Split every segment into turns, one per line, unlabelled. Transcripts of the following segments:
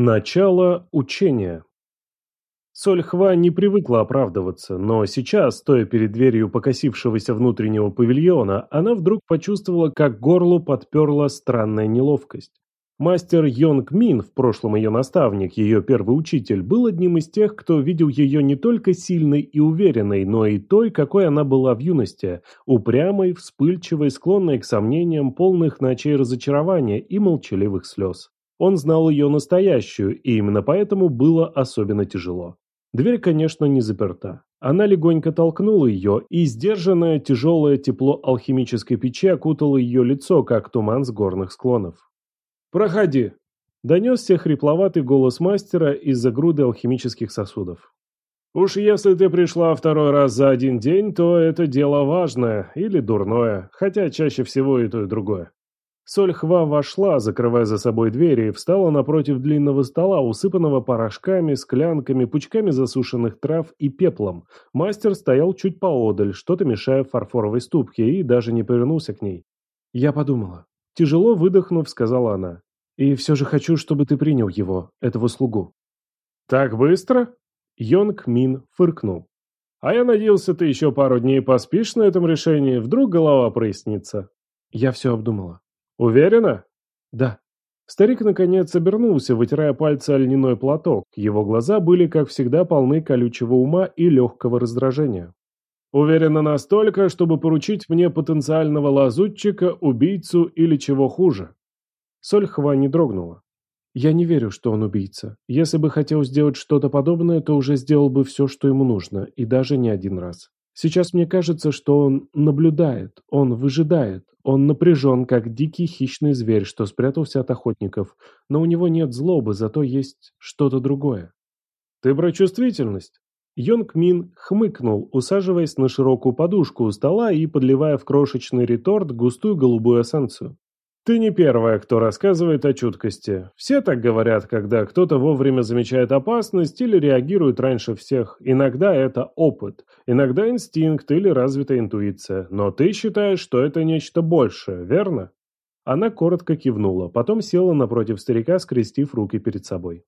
Начало учения Сольхва не привыкла оправдываться, но сейчас, стоя перед дверью покосившегося внутреннего павильона, она вдруг почувствовала, как горлу подперла странная неловкость. Мастер Йонг Мин, в прошлом ее наставник, ее первый учитель, был одним из тех, кто видел ее не только сильной и уверенной, но и той, какой она была в юности, упрямой, вспыльчивой, склонной к сомнениям, полных ночей разочарования и молчаливых слез. Он знал ее настоящую, и именно поэтому было особенно тяжело. Дверь, конечно, не заперта. Она легонько толкнула ее, и сдержанное тяжелое тепло алхимической печи окутало ее лицо, как туман с горных склонов. «Проходи!» – донесся хрипловатый голос мастера из-за груды алхимических сосудов. «Уж если ты пришла второй раз за один день, то это дело важное или дурное, хотя чаще всего и то, и другое. Сольхва вошла, закрывая за собой двери, и встала напротив длинного стола, усыпанного порошками, склянками, пучками засушенных трав и пеплом. Мастер стоял чуть поодаль, что-то мешая фарфоровой ступке, и даже не повернулся к ней. Я подумала. Тяжело выдохнув, сказала она. «И все же хочу, чтобы ты принял его, этого слугу». «Так быстро?» Йонг Мин фыркнул. «А я надеялся, ты еще пару дней поспишь на этом решении, вдруг голова прояснится». Я все обдумала. «Уверена?» «Да». Старик наконец обернулся, вытирая пальцы о льняной платок. Его глаза были, как всегда, полны колючего ума и легкого раздражения. «Уверена настолько, чтобы поручить мне потенциального лазутчика, убийцу или чего хуже». Сольхва не дрогнула. «Я не верю, что он убийца. Если бы хотел сделать что-то подобное, то уже сделал бы все, что ему нужно, и даже не один раз. Сейчас мне кажется, что он наблюдает, он выжидает, он напряжен, как дикий хищный зверь, что спрятался от охотников, но у него нет злобы, зато есть что-то другое. «Ты про чувствительность?» Йонг Мин хмыкнул, усаживаясь на широкую подушку у стола и подливая в крошечный реторт густую голубую эссенцию. Ты не первая, кто рассказывает о чуткости. Все так говорят, когда кто-то вовремя замечает опасность или реагирует раньше всех. Иногда это опыт, иногда инстинкт или развитая интуиция. Но ты считаешь, что это нечто большее, верно? Она коротко кивнула, потом села напротив старика, скрестив руки перед собой.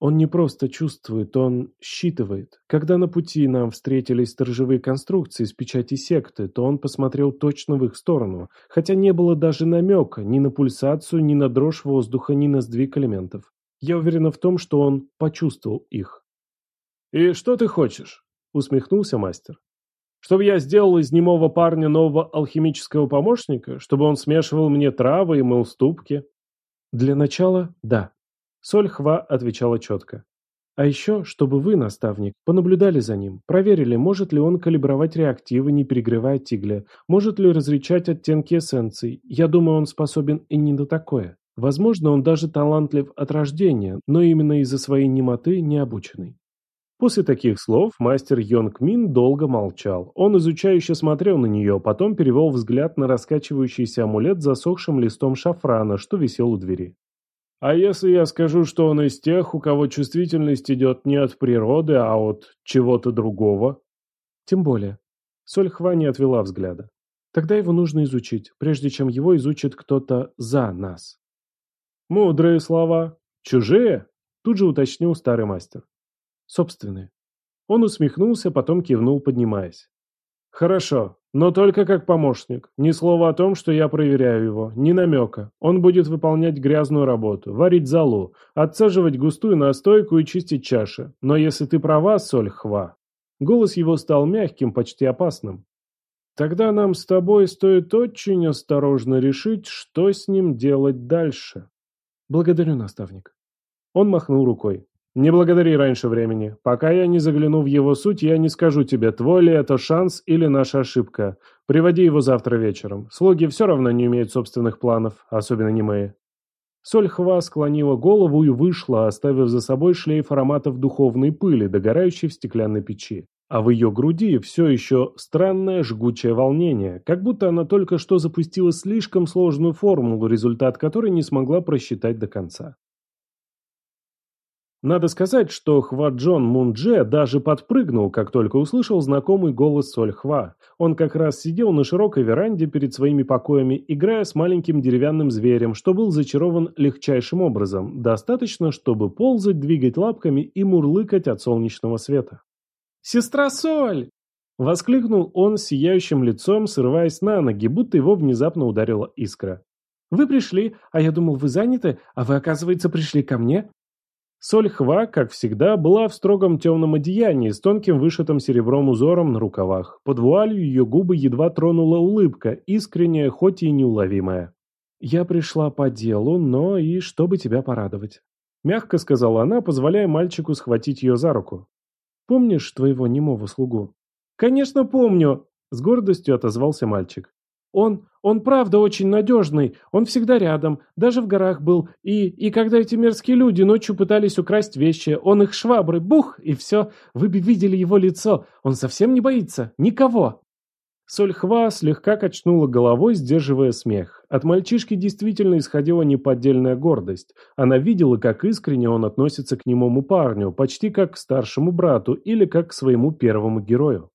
Он не просто чувствует, он считывает. Когда на пути нам встретились сторожевые конструкции с печати секты, то он посмотрел точно в их сторону, хотя не было даже намека ни на пульсацию, ни на дрожь воздуха, ни на сдвиг элементов. Я уверена в том, что он почувствовал их. «И что ты хочешь?» — усмехнулся мастер. «Чтобы я сделал из немого парня нового алхимического помощника? Чтобы он смешивал мне травы и мыл ступки?» «Для начала – да», Сольхва отвечала четко. А еще, чтобы вы, наставник, понаблюдали за ним, проверили, может ли он калибровать реактивы, не перегревая тигля, может ли различать оттенки эссенций. Я думаю, он способен и не на такое. Возможно, он даже талантлив от рождения, но именно из-за своей немоты не обученный. После таких слов мастер Йонг Мин долго молчал. Он изучающе смотрел на нее, потом перевел взгляд на раскачивающийся амулет с засохшим листом шафрана, что висел у двери. А если я скажу, что он из тех, у кого чувствительность идет не от природы, а от чего-то другого? Тем более. Сольхва не отвела взгляда. Тогда его нужно изучить, прежде чем его изучит кто-то за нас. Мудрые слова. Чужие? Тут же уточнил старый мастер. Собственные. Он усмехнулся, потом кивнул, поднимаясь. Хорошо, но только как помощник. Ни слова о том, что я проверяю его, ни намека. Он будет выполнять грязную работу, варить залу, отцеживать густую настойку и чистить чаши. Но если ты права, соль хва. Голос его стал мягким, почти опасным. Тогда нам с тобой стоит очень осторожно решить, что с ним делать дальше. Благодарю, наставник. Он махнул рукой. Не благодари раньше времени. Пока я не загляну в его суть, я не скажу тебе, твой ли это шанс или наша ошибка. Приводи его завтра вечером. Слуги все равно не имеют собственных планов, особенно не мои. Сольхва склонила голову и вышла, оставив за собой шлейф ароматов духовной пыли, догорающей в стеклянной печи. А в ее груди все еще странное жгучее волнение, как будто она только что запустила слишком сложную формулу, результат которой не смогла просчитать до конца. Надо сказать, что Хваджон Мундже даже подпрыгнул, как только услышал знакомый голос Соль Хва. Он как раз сидел на широкой веранде перед своими покоями, играя с маленьким деревянным зверем, что был зачарован легчайшим образом, достаточно, чтобы ползать, двигать лапками и мурлыкать от солнечного света. «Сестра Соль!» Воскликнул он сияющим лицом, срываясь на ноги, будто его внезапно ударила искра. «Вы пришли, а я думал, вы заняты, а вы, оказывается, пришли ко мне?» Соль Хва, как всегда, была в строгом темном одеянии с тонким вышитым серебром узором на рукавах. Под вуалью ее губы едва тронула улыбка, искренняя, хоть и неуловимая. «Я пришла по делу, но и чтобы тебя порадовать», — мягко сказала она, позволяя мальчику схватить ее за руку. «Помнишь твоего немого слугу?» «Конечно помню», — с гордостью отозвался мальчик. Он, он правда очень надежный, он всегда рядом, даже в горах был, и, и когда эти мерзкие люди ночью пытались украсть вещи, он их швабры, бух, и все, вы бы видели его лицо, он совсем не боится, никого. Сольхва слегка качнула головой, сдерживая смех. От мальчишки действительно исходила неподдельная гордость. Она видела, как искренне он относится к немому парню, почти как к старшему брату или как к своему первому герою.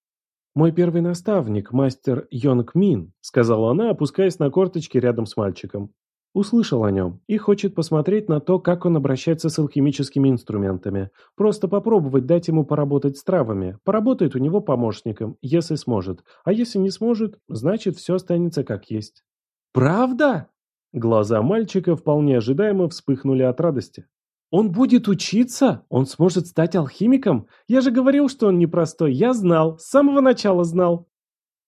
«Мой первый наставник, мастер Йонг Мин», — сказала она, опускаясь на корточки рядом с мальчиком. Услышал о нем и хочет посмотреть на то, как он обращается с алхимическими инструментами. Просто попробовать дать ему поработать с травами. Поработает у него помощником, если сможет. А если не сможет, значит все останется как есть. «Правда?» Глаза мальчика вполне ожидаемо вспыхнули от радости. Он будет учиться? Он сможет стать алхимиком? Я же говорил, что он непростой. Я знал, с самого начала знал.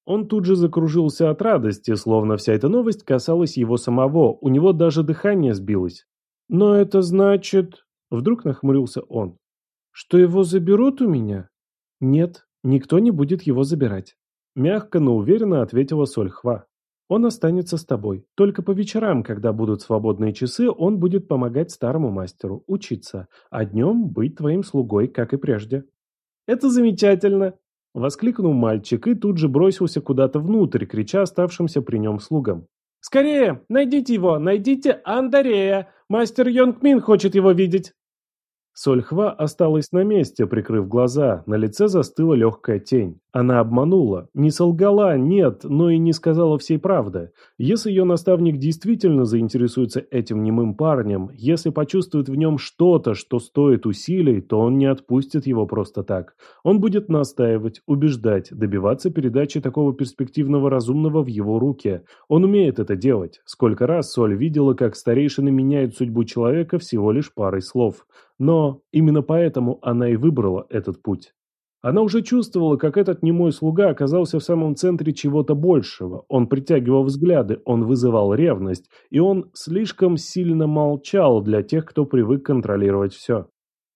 Он тут же закружился от радости, словно вся эта новость касалась его самого, у него даже дыхание сбилось. «Но это значит...» — вдруг нахмурился он. «Что его заберут у меня?» «Нет, никто не будет его забирать», — мягко, но уверенно ответила Сольхва. Он останется с тобой. Только по вечерам, когда будут свободные часы, он будет помогать старому мастеру, учиться, а днем быть твоим слугой, как и прежде». «Это замечательно!» — воскликнул мальчик и тут же бросился куда-то внутрь, крича оставшимся при нем слугам. «Скорее! Найдите его! Найдите Андарея! Мастер Йонгмин хочет его видеть!» Сольхва осталась на месте, прикрыв глаза, на лице застыла легкая тень. Она обманула, не солгала, нет, но и не сказала всей правды. Если ее наставник действительно заинтересуется этим немым парнем, если почувствует в нем что-то, что стоит усилий, то он не отпустит его просто так. Он будет настаивать, убеждать, добиваться передачи такого перспективного разумного в его руки. Он умеет это делать. Сколько раз Соль видела, как старейшины меняют судьбу человека всего лишь парой слов. Но именно поэтому она и выбрала этот путь. Она уже чувствовала, как этот немой слуга оказался в самом центре чего-то большего. Он притягивал взгляды, он вызывал ревность, и он слишком сильно молчал для тех, кто привык контролировать все.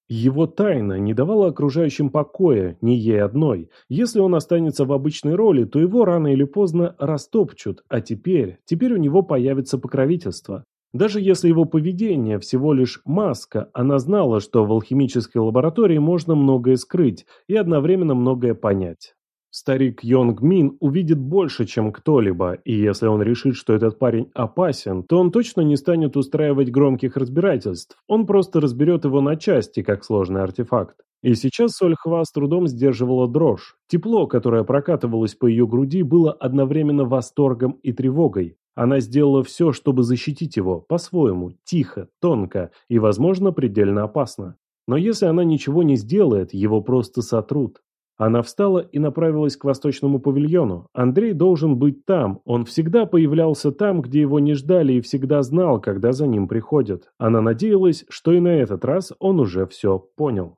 Его тайна не давала окружающим покоя, ни ей одной. Если он останется в обычной роли, то его рано или поздно растопчут, а теперь, теперь у него появится покровительство. Даже если его поведение всего лишь маска, она знала, что в алхимической лаборатории можно многое скрыть и одновременно многое понять. Старик Йонг Мин увидит больше, чем кто-либо, и если он решит, что этот парень опасен, то он точно не станет устраивать громких разбирательств, он просто разберет его на части, как сложный артефакт. И сейчас Сольхва с трудом сдерживала дрожь. Тепло, которое прокатывалось по ее груди, было одновременно восторгом и тревогой. Она сделала все, чтобы защитить его, по-своему, тихо, тонко и, возможно, предельно опасно. Но если она ничего не сделает, его просто сотрут. Она встала и направилась к восточному павильону. Андрей должен быть там. Он всегда появлялся там, где его не ждали и всегда знал, когда за ним приходят. Она надеялась, что и на этот раз он уже все понял.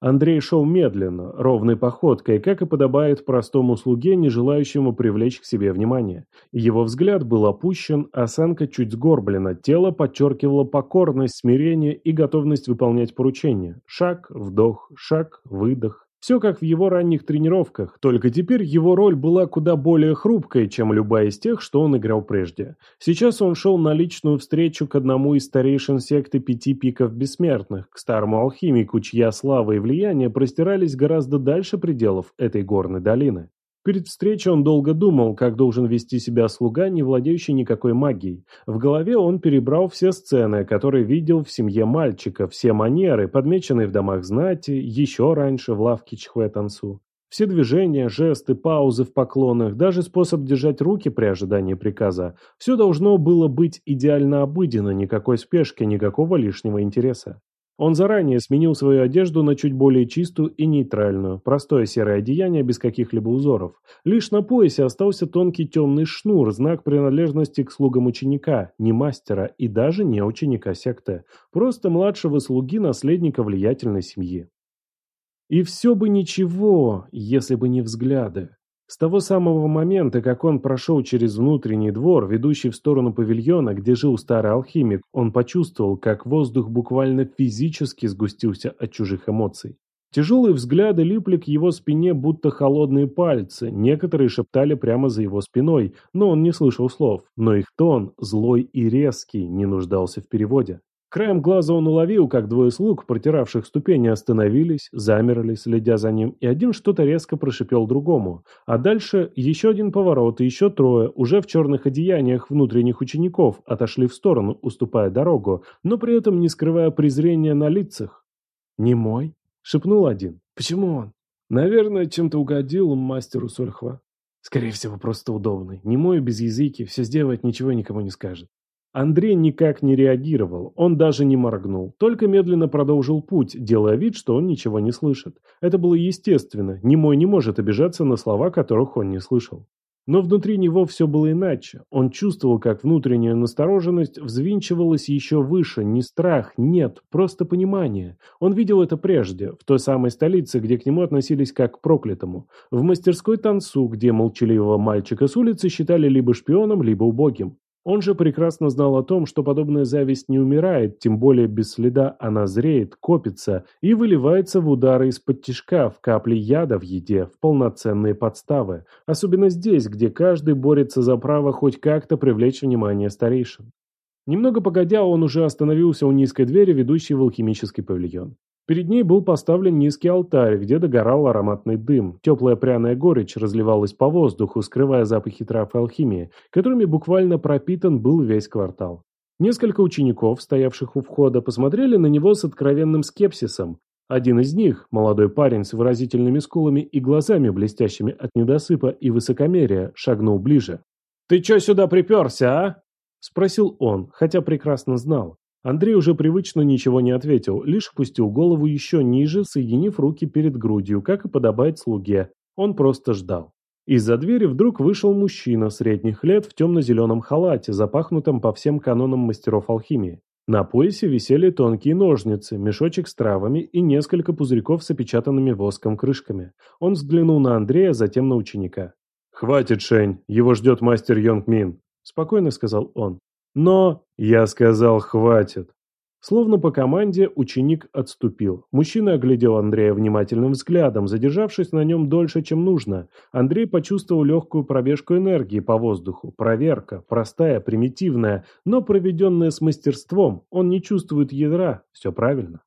Андрей шел медленно, ровной походкой, как и подобает простому слуге, не желающему привлечь к себе внимание. Его взгляд был опущен, осанка чуть сгорблена, тело подчеркивало покорность, смирение и готовность выполнять поручения. Шаг, вдох, шаг, выдох. Все как в его ранних тренировках, только теперь его роль была куда более хрупкой, чем любая из тех, что он играл прежде. Сейчас он шел на личную встречу к одному из старейшин секты Пяти Пиков Бессмертных, к старому алхимику, чья слава и влияние простирались гораздо дальше пределов этой горной долины. Перед встречей он долго думал, как должен вести себя слуга, не владеющий никакой магией. В голове он перебрал все сцены, которые видел в семье мальчика, все манеры, подмеченные в домах знати, еще раньше в лавке Чхве-Тансу. Все движения, жесты, паузы в поклонах, даже способ держать руки при ожидании приказа – все должно было быть идеально обыденно, никакой спешки, никакого лишнего интереса. Он заранее сменил свою одежду на чуть более чистую и нейтральную, простое серое одеяние без каких-либо узоров. Лишь на поясе остался тонкий темный шнур, знак принадлежности к слугам ученика, не мастера и даже не ученика секты, просто младшего слуги наследника влиятельной семьи. И все бы ничего, если бы не взгляды. С того самого момента, как он прошел через внутренний двор, ведущий в сторону павильона, где жил старый алхимик, он почувствовал, как воздух буквально физически сгустился от чужих эмоций. Тяжелые взгляды липли к его спине, будто холодные пальцы, некоторые шептали прямо за его спиной, но он не слышал слов, но их тон, злой и резкий, не нуждался в переводе. Краем глаза он уловил, как двое слуг, протиравших ступени, остановились, замерли, следя за ним, и один что-то резко прошипел другому. А дальше еще один поворот, и еще трое, уже в черных одеяниях внутренних учеников, отошли в сторону, уступая дорогу, но при этом не скрывая презрения на лицах. «Не мой?» — шепнул один. «Почему он?» «Наверное, чем-то угодил мастеру Сольхва». «Скорее всего, просто удобный. Не мой без языки, все сделает, ничего никому не скажет». Андрей никак не реагировал, он даже не моргнул, только медленно продолжил путь, делая вид, что он ничего не слышит. Это было естественно, немой не может обижаться на слова, которых он не слышал. Но внутри него все было иначе. Он чувствовал, как внутренняя настороженность взвинчивалась еще выше. Не страх, нет, просто понимание. Он видел это прежде, в той самой столице, где к нему относились как к проклятому. В мастерской танцу, где молчаливого мальчика с улицы считали либо шпионом, либо убогим. Он же прекрасно знал о том, что подобная зависть не умирает, тем более без следа она зреет, копится и выливается в удары из-под тишка, в капли яда в еде, в полноценные подставы. Особенно здесь, где каждый борется за право хоть как-то привлечь внимание старейшин. Немного погодя, он уже остановился у низкой двери, ведущей в алхимический павильон. Перед ней был поставлен низкий алтарь, где догорал ароматный дым. Теплая пряная горечь разливалась по воздуху, скрывая запахи трав и алхимии, которыми буквально пропитан был весь квартал. Несколько учеников, стоявших у входа, посмотрели на него с откровенным скепсисом. Один из них, молодой парень с выразительными скулами и глазами, блестящими от недосыпа и высокомерия, шагнул ближе. «Ты чё сюда приперся, а?» – спросил он, хотя прекрасно знал. Андрей уже привычно ничего не ответил, лишь опустил голову еще ниже, соединив руки перед грудью, как и подобает слуге. Он просто ждал. Из-за двери вдруг вышел мужчина средних лет в темно-зеленом халате, запахнутом по всем канонам мастеров алхимии. На поясе висели тонкие ножницы, мешочек с травами и несколько пузырьков с опечатанными воском крышками. Он взглянул на Андрея, затем на ученика. «Хватит, Шень, его ждет мастер Йонг Мин», – спокойно сказал он. Но, я сказал, хватит. Словно по команде ученик отступил. Мужчина оглядел Андрея внимательным взглядом, задержавшись на нем дольше, чем нужно. Андрей почувствовал легкую пробежку энергии по воздуху. Проверка, простая, примитивная, но проведенная с мастерством. Он не чувствует ядра. Все правильно.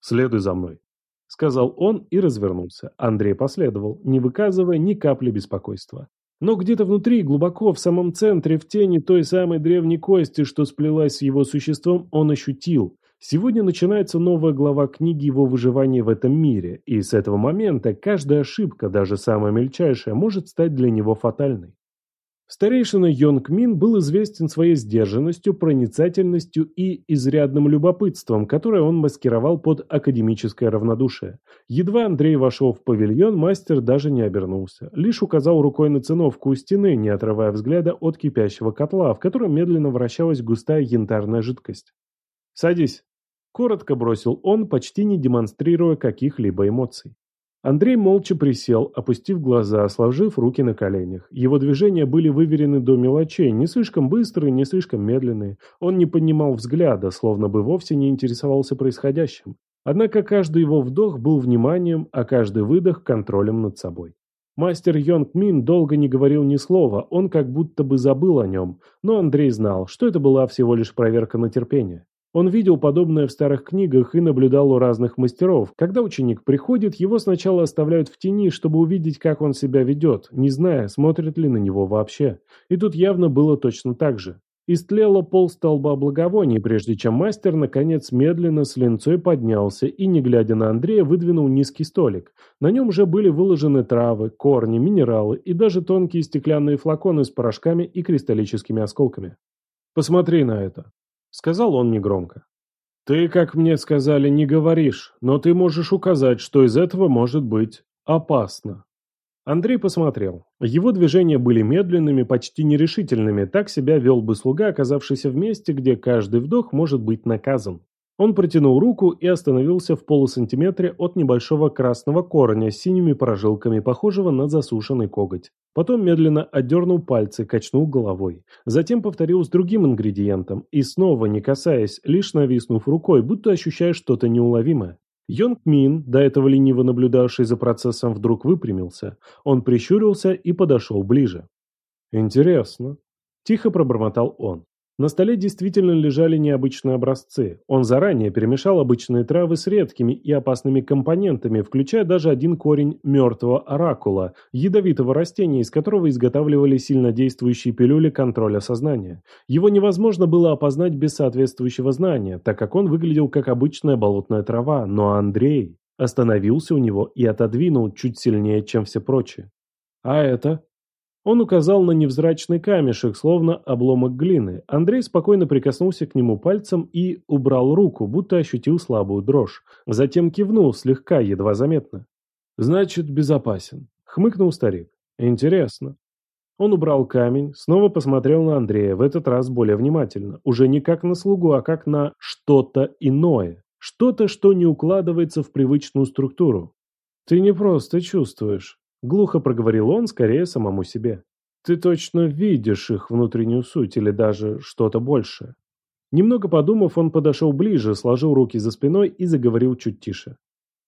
«Следуй за мной», — сказал он и развернулся. Андрей последовал, не выказывая ни капли беспокойства. Но где-то внутри, глубоко, в самом центре, в тени той самой древней кости, что сплелась с его существом, он ощутил. Сегодня начинается новая глава книги его выживания в этом мире, и с этого момента каждая ошибка, даже самая мельчайшая, может стать для него фатальной. Старейшина Йонг Мин был известен своей сдержанностью, проницательностью и изрядным любопытством, которое он маскировал под академическое равнодушие. Едва Андрей вошел в павильон, мастер даже не обернулся, лишь указал рукой на циновку у стены, не отрывая взгляда от кипящего котла, в котором медленно вращалась густая янтарная жидкость. «Садись», – коротко бросил он, почти не демонстрируя каких-либо эмоций. Андрей молча присел, опустив глаза, сложив руки на коленях. Его движения были выверены до мелочей, не слишком быстрые, не слишком медленные. Он не поднимал взгляда, словно бы вовсе не интересовался происходящим. Однако каждый его вдох был вниманием, а каждый выдох – контролем над собой. Мастер Йонг Мин долго не говорил ни слова, он как будто бы забыл о нем, но Андрей знал, что это была всего лишь проверка на терпение. Он видел подобное в старых книгах и наблюдал у разных мастеров. Когда ученик приходит, его сначала оставляют в тени, чтобы увидеть, как он себя ведет, не зная, смотрит ли на него вообще. И тут явно было точно так же. Истлело пол столба благовоний, прежде чем мастер, наконец, медленно с линцой поднялся и, не глядя на Андрея, выдвинул низкий столик. На нем уже были выложены травы, корни, минералы и даже тонкие стеклянные флаконы с порошками и кристаллическими осколками. «Посмотри на это», — сказал он негромко. «Ты, как мне сказали, не говоришь, но ты можешь указать, что из этого может быть опасно». Андрей посмотрел. Его движения были медленными, почти нерешительными, так себя вел бы слуга, оказавшийся в месте, где каждый вдох может быть наказан. Он протянул руку и остановился в полусантиметре от небольшого красного корня с синими прожилками, похожего на засушенный коготь. Потом медленно отдернул пальцы, качнул головой. Затем повторил с другим ингредиентом и снова, не касаясь, лишь нависнув рукой, будто ощущая что-то неуловимое. Йонг Мин, до этого лениво наблюдавший за процессом, вдруг выпрямился. Он прищурился и подошел ближе. «Интересно», – тихо пробормотал он. На столе действительно лежали необычные образцы. Он заранее перемешал обычные травы с редкими и опасными компонентами, включая даже один корень мертвого оракула, ядовитого растения, из которого изготавливали сильнодействующие пилюли контроля сознания. Его невозможно было опознать без соответствующего знания, так как он выглядел как обычная болотная трава, но Андрей остановился у него и отодвинул чуть сильнее, чем все прочие. «А это?» Он указал на невзрачный камешек, словно обломок глины. Андрей спокойно прикоснулся к нему пальцем и убрал руку, будто ощутил слабую дрожь. Затем кивнул, слегка, едва заметно. «Значит, безопасен», — хмыкнул старик. «Интересно». Он убрал камень, снова посмотрел на Андрея, в этот раз более внимательно. Уже не как на слугу, а как на что-то иное. Что-то, что не укладывается в привычную структуру. «Ты не просто чувствуешь», Глухо проговорил он, скорее самому себе. Ты точно видишь их внутреннюю суть или даже что-то большее. Немного подумав, он подошел ближе, сложил руки за спиной и заговорил чуть тише.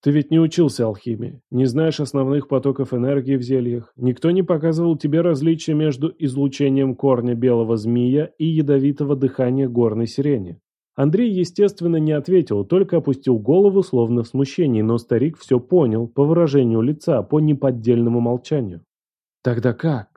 Ты ведь не учился алхимии, не знаешь основных потоков энергии в зельях. Никто не показывал тебе различия между излучением корня белого змея и ядовитого дыхания горной сирени. Андрей, естественно, не ответил, только опустил голову, словно в смущении, но старик все понял, по выражению лица, по неподдельному молчанию. «Тогда как?»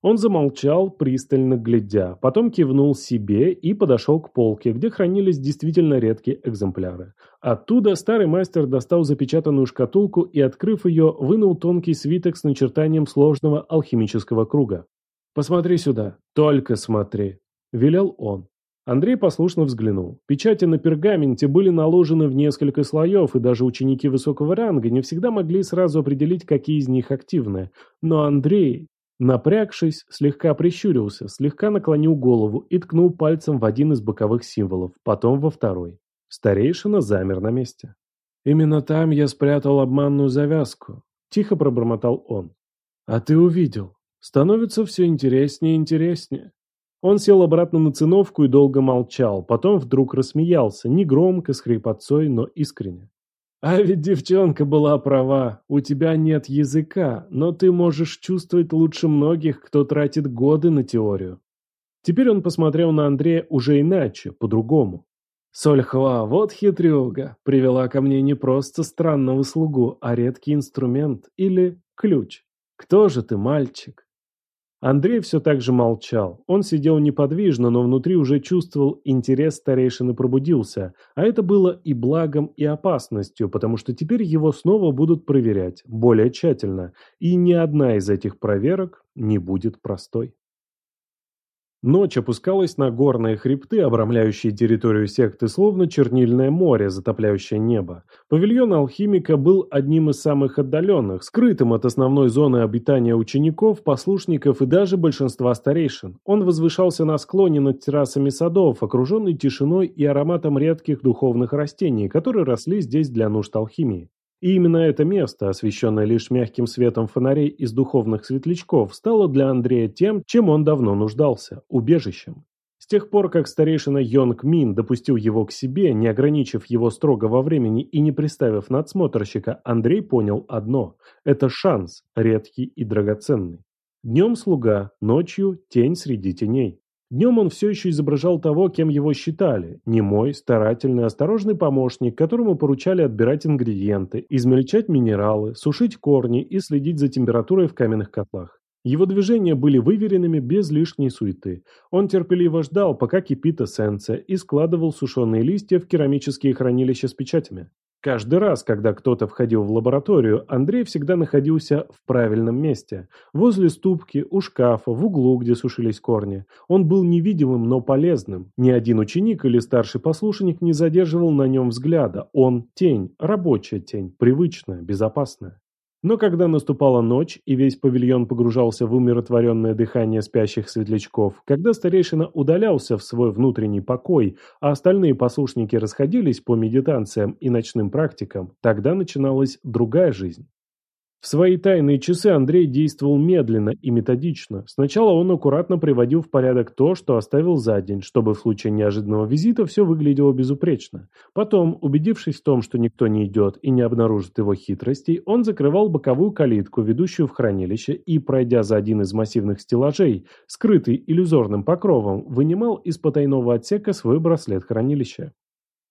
Он замолчал, пристально глядя, потом кивнул себе и подошел к полке, где хранились действительно редкие экземпляры. Оттуда старый мастер достал запечатанную шкатулку и, открыв ее, вынул тонкий свиток с начертанием сложного алхимического круга. «Посмотри сюда, только смотри», – велел он. Андрей послушно взглянул. Печати на пергаменте были наложены в несколько слоев, и даже ученики высокого ранга не всегда могли сразу определить, какие из них активны. Но Андрей, напрягшись, слегка прищурился, слегка наклонил голову и ткнул пальцем в один из боковых символов, потом во второй. Старейшина замер на месте. «Именно там я спрятал обманную завязку», – тихо пробормотал он. «А ты увидел. Становится все интереснее и интереснее. Он сел обратно на циновку и долго молчал, потом вдруг рассмеялся, не громко, с хрипотцой, но искренне. «А ведь девчонка была права, у тебя нет языка, но ты можешь чувствовать лучше многих, кто тратит годы на теорию». Теперь он посмотрел на Андрея уже иначе, по-другому. «Сольхва, вот хитрюга, привела ко мне не просто странного слугу, а редкий инструмент или ключ. Кто же ты, мальчик?» Андрей все так же молчал. Он сидел неподвижно, но внутри уже чувствовал интерес старейшины пробудился, а это было и благом, и опасностью, потому что теперь его снова будут проверять, более тщательно, и ни одна из этих проверок не будет простой. Ночь опускалась на горные хребты, обрамляющие территорию секты, словно чернильное море, затопляющее небо. Павильон алхимика был одним из самых отдаленных, скрытым от основной зоны обитания учеников, послушников и даже большинства старейшин. Он возвышался на склоне над террасами садов, окруженный тишиной и ароматом редких духовных растений, которые росли здесь для нужд алхимии. И именно это место, освещенное лишь мягким светом фонарей из духовных светлячков, стало для Андрея тем, чем он давно нуждался – убежищем. С тех пор, как старейшина Йонг Мин допустил его к себе, не ограничив его строго во времени и не приставив надсмотрщика, Андрей понял одно – это шанс, редкий и драгоценный. Днем слуга, ночью тень среди теней. Днем он все еще изображал того, кем его считали. Немой, старательный, осторожный помощник, которому поручали отбирать ингредиенты, измельчать минералы, сушить корни и следить за температурой в каменных котлах. Его движения были выверенными, без лишней суеты. Он терпеливо ждал, пока кипит эссенция, и складывал сушеные листья в керамические хранилища с печатями. Каждый раз, когда кто-то входил в лабораторию, Андрей всегда находился в правильном месте. Возле ступки, у шкафа, в углу, где сушились корни. Он был невидимым, но полезным. Ни один ученик или старший послушник не задерживал на нем взгляда. Он – тень, рабочая тень, привычная, безопасная. Но когда наступала ночь, и весь павильон погружался в умиротворенное дыхание спящих светлячков, когда старейшина удалялся в свой внутренний покой, а остальные послушники расходились по медитациям и ночным практикам, тогда начиналась другая жизнь. В свои тайные часы Андрей действовал медленно и методично. Сначала он аккуратно приводил в порядок то, что оставил за день, чтобы в случае неожиданного визита все выглядело безупречно. Потом, убедившись в том, что никто не идет и не обнаружит его хитростей, он закрывал боковую калитку, ведущую в хранилище, и, пройдя за один из массивных стеллажей, скрытый иллюзорным покровом, вынимал из потайного отсека свой браслет хранилища.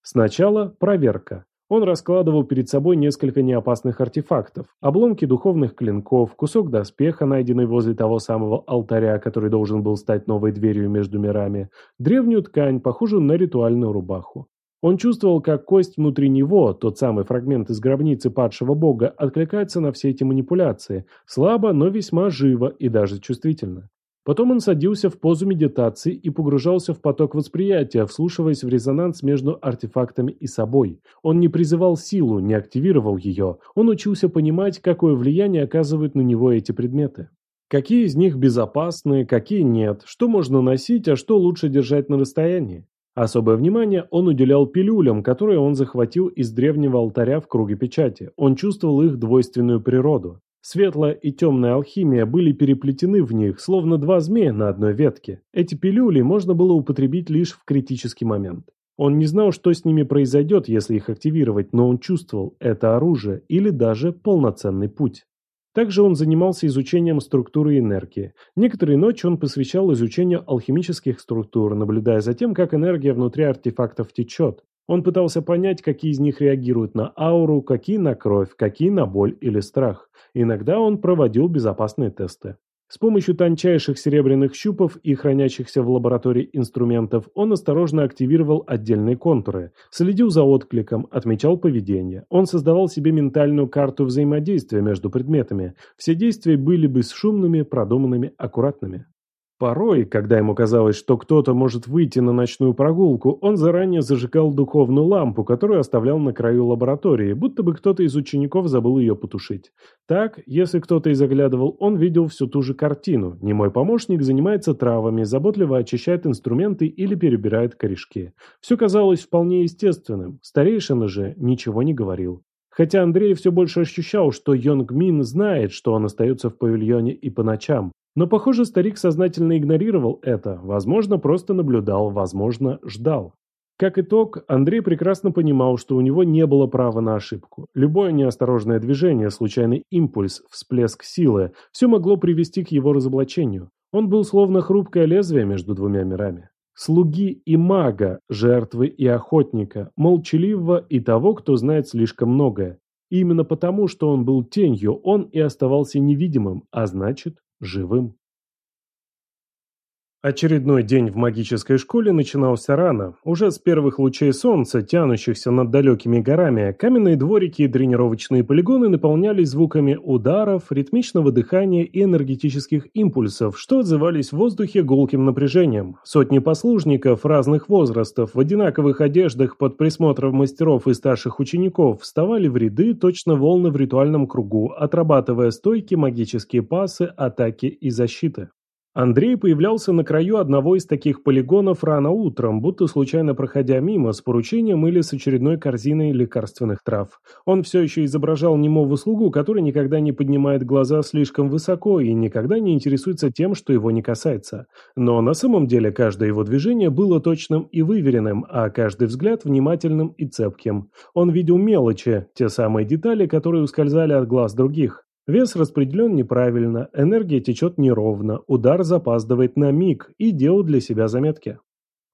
Сначала проверка. Он раскладывал перед собой несколько неопасных артефактов. Обломки духовных клинков, кусок доспеха, найденный возле того самого алтаря, который должен был стать новой дверью между мирами, древнюю ткань, похожую на ритуальную рубаху. Он чувствовал, как кость внутри него, тот самый фрагмент из гробницы падшего бога, откликается на все эти манипуляции, слабо, но весьма живо и даже чувствительно. Потом он садился в позу медитации и погружался в поток восприятия, вслушиваясь в резонанс между артефактами и собой. Он не призывал силу, не активировал ее. Он учился понимать, какое влияние оказывают на него эти предметы. Какие из них безопасны, какие нет, что можно носить, а что лучше держать на расстоянии. Особое внимание он уделял пилюлям, которые он захватил из древнего алтаря в круге печати. Он чувствовал их двойственную природу. Светлая и темная алхимия были переплетены в них, словно два змея на одной ветке. Эти пилюли можно было употребить лишь в критический момент. Он не знал, что с ними произойдет, если их активировать, но он чувствовал это оружие или даже полноценный путь. Также он занимался изучением структуры энергии. Некоторые ночи он посвящал изучению алхимических структур, наблюдая за тем, как энергия внутри артефактов течет. Он пытался понять, какие из них реагируют на ауру, какие на кровь, какие на боль или страх. Иногда он проводил безопасные тесты. С помощью тончайших серебряных щупов и хранящихся в лаборатории инструментов он осторожно активировал отдельные контуры, следил за откликом, отмечал поведение. Он создавал себе ментальную карту взаимодействия между предметами. Все действия были бесшумными, продуманными, аккуратными. Порой, когда ему казалось, что кто-то может выйти на ночную прогулку, он заранее зажигал духовную лампу, которую оставлял на краю лаборатории, будто бы кто-то из учеников забыл ее потушить. Так, если кто-то и заглядывал, он видел всю ту же картину. Немой помощник занимается травами, заботливо очищает инструменты или перебирает корешки. Все казалось вполне естественным. Старейшина же ничего не говорил. Хотя Андрей все больше ощущал, что Йонг Мин знает, что он остается в павильоне и по ночам. Но, похоже, старик сознательно игнорировал это, возможно, просто наблюдал, возможно, ждал. Как итог, Андрей прекрасно понимал, что у него не было права на ошибку. Любое неосторожное движение, случайный импульс, всплеск силы – все могло привести к его разоблачению. Он был словно хрупкое лезвие между двумя мирами. Слуги и мага, жертвы и охотника, молчаливого и того, кто знает слишком многое. И именно потому, что он был тенью, он и оставался невидимым, а значит, живым. Очередной день в магической школе начинался рано. Уже с первых лучей солнца, тянущихся над далекими горами, каменные дворики и тренировочные полигоны наполнялись звуками ударов, ритмичного дыхания и энергетических импульсов, что отзывались в воздухе гулким напряжением. Сотни послужников разных возрастов в одинаковых одеждах под присмотром мастеров и старших учеников вставали в ряды точно волны в ритуальном кругу, отрабатывая стойки, магические пасы, атаки и защиты. Андрей появлялся на краю одного из таких полигонов рано утром, будто случайно проходя мимо с поручением или с очередной корзиной лекарственных трав. Он все еще изображал немого слугу, который никогда не поднимает глаза слишком высоко и никогда не интересуется тем, что его не касается. Но на самом деле каждое его движение было точным и выверенным, а каждый взгляд внимательным и цепким. Он видел мелочи, те самые детали, которые ускользали от глаз других. Вес распределен неправильно, энергия течет неровно, удар запаздывает на миг и делал для себя заметки.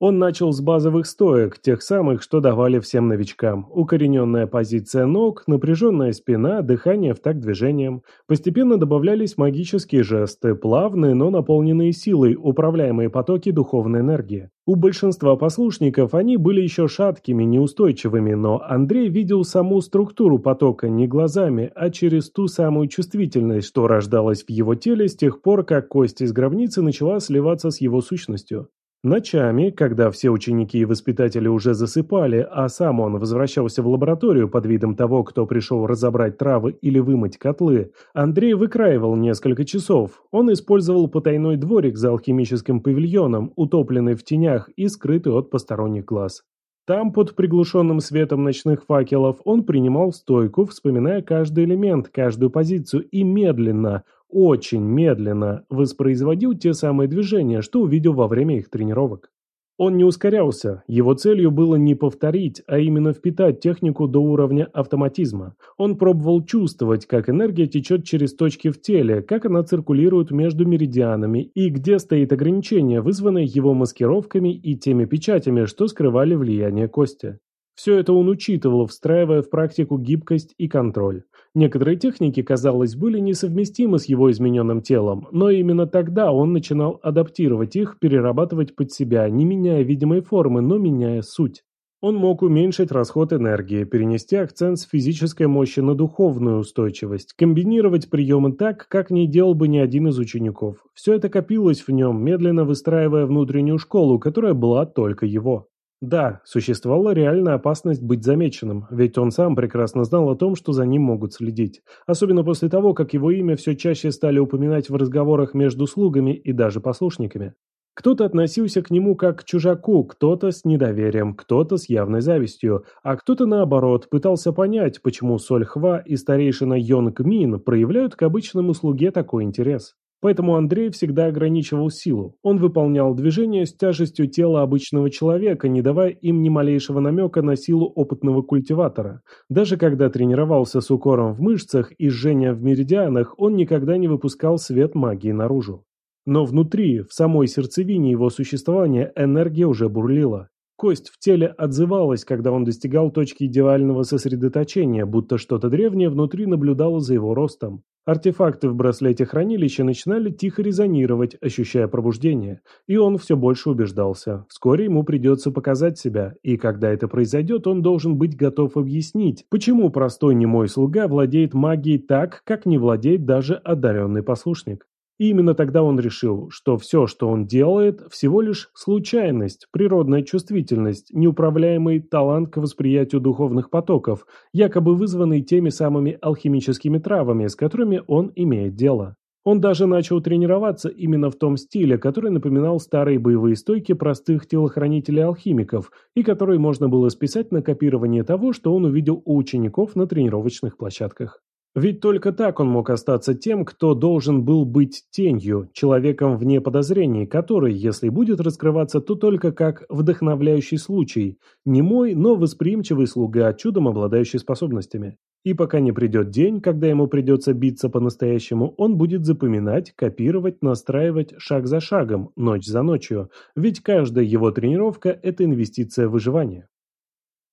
Он начал с базовых стоек, тех самых, что давали всем новичкам. Укорененная позиция ног, напряженная спина, дыхание в такт движением. Постепенно добавлялись магические жесты, плавные, но наполненные силой, управляемые потоки духовной энергии. У большинства послушников они были еще шаткими, неустойчивыми, но Андрей видел саму структуру потока не глазами, а через ту самую чувствительность, что рождалась в его теле с тех пор, как кость из гробницы начала сливаться с его сущностью. Ночами, когда все ученики и воспитатели уже засыпали, а сам он возвращался в лабораторию под видом того, кто пришел разобрать травы или вымыть котлы, Андрей выкраивал несколько часов. Он использовал потайной дворик за алхимическим павильоном, утопленный в тенях и скрытый от посторонних глаз. Там, под приглушенным светом ночных факелов, он принимал стойку, вспоминая каждый элемент, каждую позицию и медленно, очень медленно воспроизводил те самые движения, что увидел во время их тренировок. Он не ускорялся, его целью было не повторить, а именно впитать технику до уровня автоматизма. Он пробовал чувствовать, как энергия течет через точки в теле, как она циркулирует между меридианами и где стоит ограничение, вызванное его маскировками и теми печатями, что скрывали влияние кости. Все это он учитывал, встраивая в практику гибкость и контроль. Некоторые техники, казалось, были несовместимы с его измененным телом, но именно тогда он начинал адаптировать их, перерабатывать под себя, не меняя видимой формы, но меняя суть. Он мог уменьшить расход энергии, перенести акцент с физической мощи на духовную устойчивость, комбинировать приемы так, как не делал бы ни один из учеников. Все это копилось в нем, медленно выстраивая внутреннюю школу, которая была только его. Да, существовала реальная опасность быть замеченным, ведь он сам прекрасно знал о том, что за ним могут следить. Особенно после того, как его имя все чаще стали упоминать в разговорах между слугами и даже послушниками. Кто-то относился к нему как к чужаку, кто-то с недоверием, кто-то с явной завистью, а кто-то, наоборот, пытался понять, почему Соль Хва и старейшина Йонг Мин проявляют к обычному слуге такой интерес. Поэтому Андрей всегда ограничивал силу. Он выполнял движения с тяжестью тела обычного человека, не давая им ни малейшего намека на силу опытного культиватора. Даже когда тренировался с укором в мышцах и жжением в меридианах, он никогда не выпускал свет магии наружу. Но внутри, в самой сердцевине его существования, энергия уже бурлила. Кость в теле отзывалась, когда он достигал точки идеального сосредоточения, будто что-то древнее внутри наблюдало за его ростом. Артефакты в браслете хранилища начинали тихо резонировать, ощущая пробуждение, и он все больше убеждался. Вскоре ему придется показать себя, и когда это произойдет, он должен быть готов объяснить, почему простой немой слуга владеет магией так, как не владеет даже одаренный послушник. И именно тогда он решил, что все, что он делает, всего лишь случайность, природная чувствительность, неуправляемый талант к восприятию духовных потоков, якобы вызванный теми самыми алхимическими травами, с которыми он имеет дело. Он даже начал тренироваться именно в том стиле, который напоминал старые боевые стойки простых телохранителей-алхимиков и который можно было списать на копирование того, что он увидел у учеников на тренировочных площадках. Ведь только так он мог остаться тем, кто должен был быть тенью, человеком вне подозрений, который, если будет раскрываться, то только как вдохновляющий случай, не мой, но восприимчивый слуга, чудом обладающий способностями. И пока не придет день, когда ему придется биться по-настоящему, он будет запоминать, копировать, настраивать шаг за шагом, ночь за ночью, ведь каждая его тренировка – это инвестиция в выживание.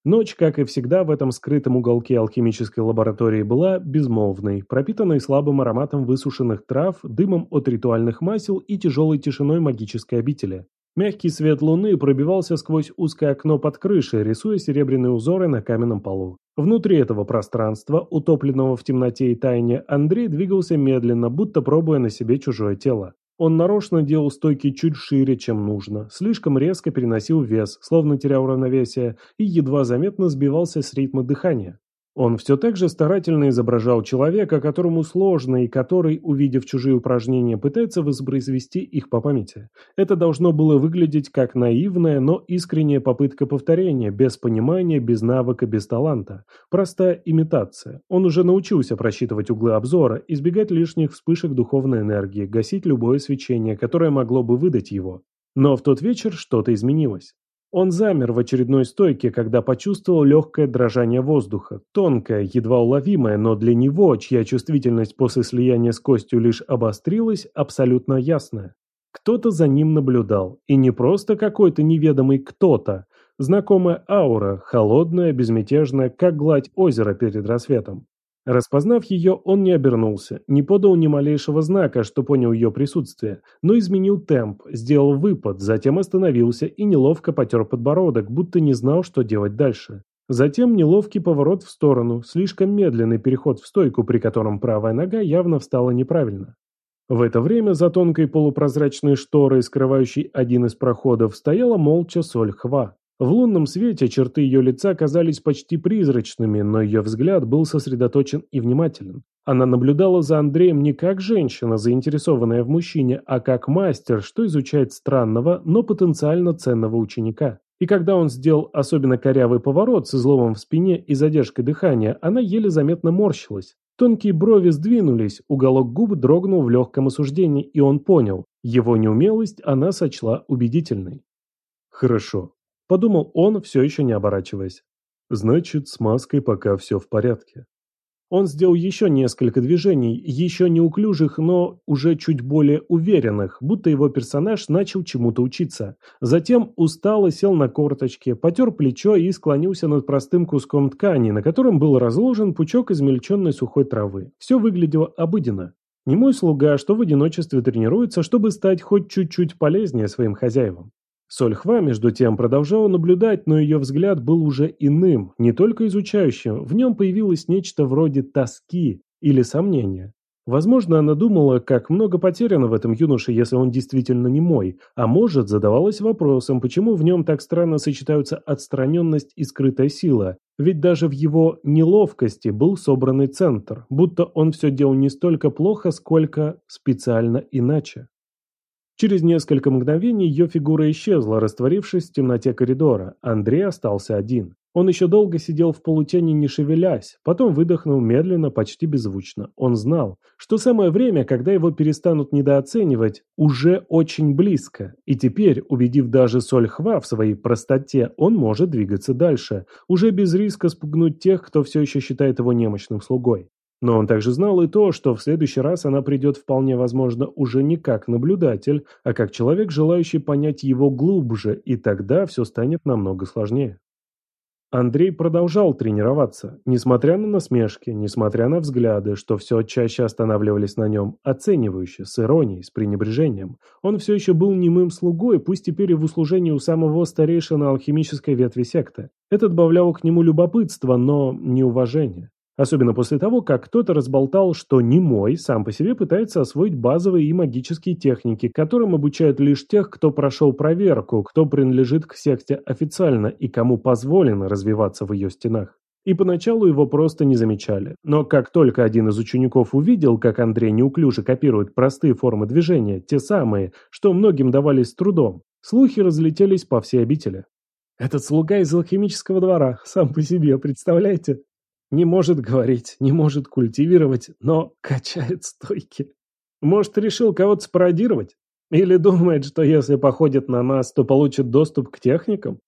Ночь, как и всегда в этом скрытом уголке алхимической лаборатории, была безмолвной, пропитанной слабым ароматом высушенных трав, дымом от ритуальных масел и тяжелой тишиной магической обители. Мягкий свет луны пробивался сквозь узкое окно под крышей, рисуя серебряные узоры на каменном полу. Внутри этого пространства, утопленного в темноте и тайне, Андрей двигался медленно, будто пробуя на себе чужое тело. Он нарочно делал стойки чуть шире, чем нужно, слишком резко переносил вес, словно терял равновесие, и едва заметно сбивался с ритма дыхания. Он все так же старательно изображал человека, которому сложно и который, увидев чужие упражнения, пытается воспроизвести их по памяти. Это должно было выглядеть как наивная, но искренняя попытка повторения, без понимания, без навыка, без таланта. Простая имитация. Он уже научился просчитывать углы обзора, избегать лишних вспышек духовной энергии, гасить любое свечение, которое могло бы выдать его. Но в тот вечер что-то изменилось. Он замер в очередной стойке, когда почувствовал легкое дрожание воздуха, тонкое, едва уловимое, но для него, чья чувствительность после слияния с костью лишь обострилась, абсолютно ясное. Кто-то за ним наблюдал, и не просто какой-то неведомый кто-то. Знакомая аура, холодная, безмятежная, как гладь озера перед рассветом. Распознав ее, он не обернулся, не подал ни малейшего знака, что понял ее присутствие, но изменил темп, сделал выпад, затем остановился и неловко потер подбородок, будто не знал, что делать дальше. Затем неловкий поворот в сторону, слишком медленный переход в стойку, при котором правая нога явно встала неправильно. В это время за тонкой полупрозрачной шторой, скрывающей один из проходов, стояла молча Соль Хва. В лунном свете черты ее лица казались почти призрачными, но ее взгляд был сосредоточен и внимателен. Она наблюдала за Андреем не как женщина, заинтересованная в мужчине, а как мастер, что изучает странного, но потенциально ценного ученика. И когда он сделал особенно корявый поворот с изломом в спине и задержкой дыхания, она еле заметно морщилась. Тонкие брови сдвинулись, уголок губ дрогнул в легком осуждении, и он понял, его неумелость она сочла убедительной. «Хорошо, Подумал он, все еще не оборачиваясь. Значит, с маской пока все в порядке. Он сделал еще несколько движений, еще неуклюжих, но уже чуть более уверенных, будто его персонаж начал чему-то учиться. Затем устало сел на корточке, потер плечо и склонился над простым куском ткани, на котором был разложен пучок измельченной сухой травы. Все выглядело обыденно. Не мой слуга, что в одиночестве тренируется, чтобы стать хоть чуть-чуть полезнее своим хозяевам. Сольхва, между тем, продолжала наблюдать, но ее взгляд был уже иным, не только изучающим, в нем появилось нечто вроде тоски или сомнения. Возможно, она думала, как много потеряно в этом юноше, если он действительно не мой, а может, задавалась вопросом, почему в нем так странно сочетаются отстраненность и скрытая сила, ведь даже в его неловкости был собранный центр, будто он все делал не столько плохо, сколько специально иначе. Через несколько мгновений ее фигура исчезла, растворившись в темноте коридора. Андрей остался один. Он еще долго сидел в полутени, не шевелясь, потом выдохнул медленно, почти беззвучно. Он знал, что самое время, когда его перестанут недооценивать, уже очень близко. И теперь, убедив даже Соль Хва в своей простоте, он может двигаться дальше, уже без риска спугнуть тех, кто все еще считает его немощным слугой. Но он также знал и то, что в следующий раз она придет вполне возможно уже не как наблюдатель, а как человек, желающий понять его глубже, и тогда все станет намного сложнее. Андрей продолжал тренироваться, несмотря на насмешки, несмотря на взгляды, что все чаще останавливались на нем, оценивающе, с иронией, с пренебрежением. Он все еще был немым слугой, пусть теперь и в услужении у самого старейшины алхимической ветви секты. Это добавляло к нему любопытство, но не уважение. Особенно после того, как кто-то разболтал, что немой сам по себе пытается освоить базовые и магические техники, которым обучают лишь тех, кто прошел проверку, кто принадлежит к секте официально и кому позволено развиваться в ее стенах. И поначалу его просто не замечали. Но как только один из учеников увидел, как Андрей неуклюже копирует простые формы движения, те самые, что многим давались с трудом, слухи разлетелись по всей обители. «Этот слуга из алхимического двора, сам по себе, представляете?» Не может говорить, не может культивировать, но качает стойки. Может, решил кого-то спародировать? Или думает, что если походит на нас, то получит доступ к техникам?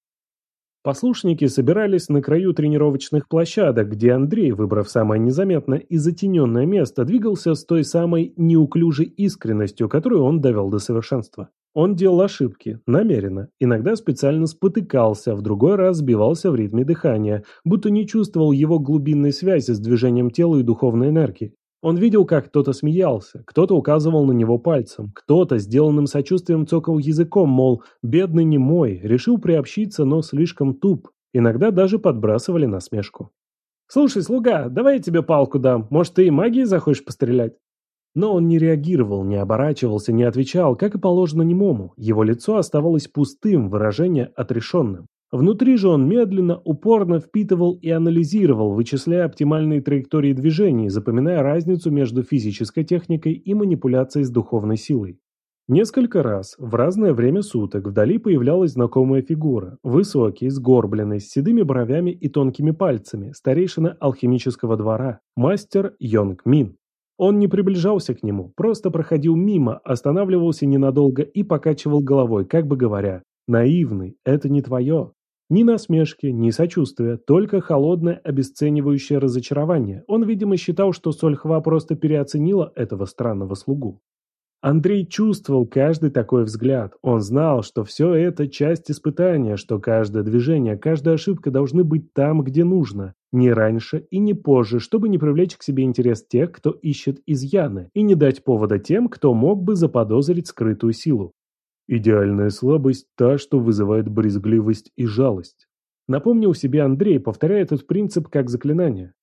Послушники собирались на краю тренировочных площадок, где Андрей, выбрав самое незаметное и затененное место, двигался с той самой неуклюжей искренностью, которую он довел до совершенства. Он делал ошибки, намеренно, иногда специально спотыкался, в другой раз сбивался в ритме дыхания, будто не чувствовал его глубинной связи с движением тела и духовной энергии. Он видел, как кто-то смеялся, кто-то указывал на него пальцем, кто-то сделанным сочувствием цокал языком, мол, бедный не мой, решил приобщиться, но слишком туп. Иногда даже подбрасывали насмешку. «Слушай, слуга, давай я тебе палку дам, может, ты и магией захочешь пострелять?» Но он не реагировал, не оборачивался, не отвечал, как и положено немому. Его лицо оставалось пустым, выражение отрешенным. Внутри же он медленно, упорно впитывал и анализировал, вычисляя оптимальные траектории движений, запоминая разницу между физической техникой и манипуляцией с духовной силой. Несколько раз, в разное время суток, вдали появлялась знакомая фигура. Высокий, сгорбленный, с седыми бровями и тонкими пальцами, старейшина алхимического двора, мастер Йонг Мин. Он не приближался к нему, просто проходил мимо, останавливался ненадолго и покачивал головой, как бы говоря, Наивный – это не твое. Ни насмешки, ни сочувствия, только холодное обесценивающее разочарование. Он, видимо, считал, что Сольхва просто переоценила этого странного слугу. Андрей чувствовал каждый такой взгляд. Он знал, что все это часть испытания, что каждое движение, каждая ошибка должны быть там, где нужно. Не раньше и не позже, чтобы не привлечь к себе интерес тех, кто ищет изъяны, и не дать повода тем, кто мог бы заподозрить скрытую силу. Идеальная слабость – та, что вызывает брезгливость и жалость. Напомнил себе Андрей, повторяя этот принцип как заклинание.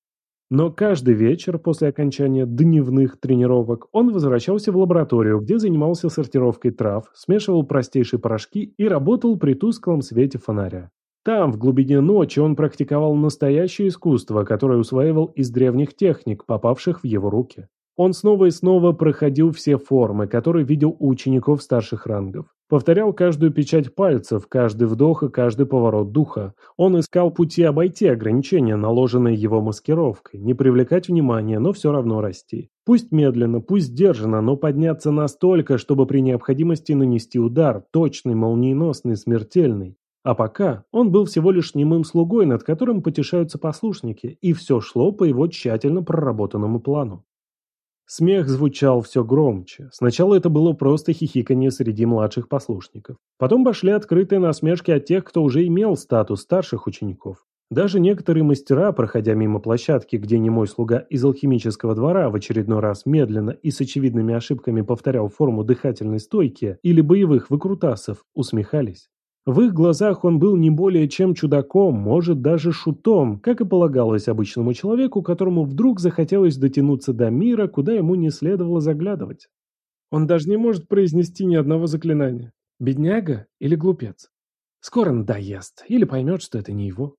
Но каждый вечер после окончания дневных тренировок он возвращался в лабораторию, где занимался сортировкой трав, смешивал простейшие порошки и работал при тусклом свете фонаря. Там, в глубине ночи, он практиковал настоящее искусство, которое усваивал из древних техник, попавших в его руки. Он снова и снова проходил все формы, которые видел у учеников старших рангов. Повторял каждую печать пальцев, каждый вдох и каждый поворот духа. Он искал пути обойти ограничения, наложенные его маскировкой, не привлекать внимания, но все равно расти. Пусть медленно, пусть сдержанно, но подняться настолько, чтобы при необходимости нанести удар, точный, молниеносный, смертельный. А пока он был всего лишь немым слугой, над которым потешаются послушники, и все шло по его тщательно проработанному плану. Смех звучал все громче. Сначала это было просто хихиканье среди младших послушников. Потом пошли открытые насмешки от тех, кто уже имел статус старших учеников. Даже некоторые мастера, проходя мимо площадки, где немой слуга из алхимического двора в очередной раз медленно и с очевидными ошибками повторял форму дыхательной стойки или боевых выкрутасов, усмехались. В их глазах он был не более чем чудаком, может даже шутом, как и полагалось обычному человеку, которому вдруг захотелось дотянуться до мира, куда ему не следовало заглядывать. Он даже не может произнести ни одного заклинания. Бедняга или глупец? Скоро надоест, или поймет, что это не его.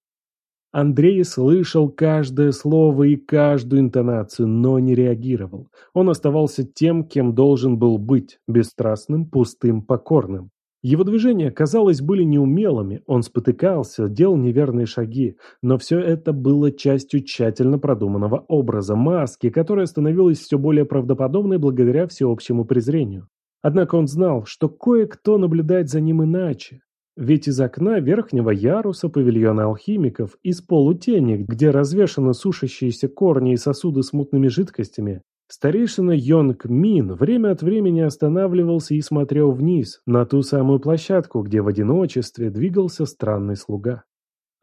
Андрей слышал каждое слово и каждую интонацию, но не реагировал. Он оставался тем, кем должен был быть, бесстрастным, пустым, покорным. Его движения, казалось, были неумелыми, он спотыкался, делал неверные шаги, но все это было частью тщательно продуманного образа маски, которая становилась все более правдоподобной благодаря всеобщему презрению. Однако он знал, что кое-кто наблюдает за ним иначе. Ведь из окна верхнего яруса павильона алхимиков, из полутени, где развешаны сушащиеся корни и сосуды с мутными жидкостями, Старейшина Йонг Мин время от времени останавливался и смотрел вниз, на ту самую площадку, где в одиночестве двигался странный слуга.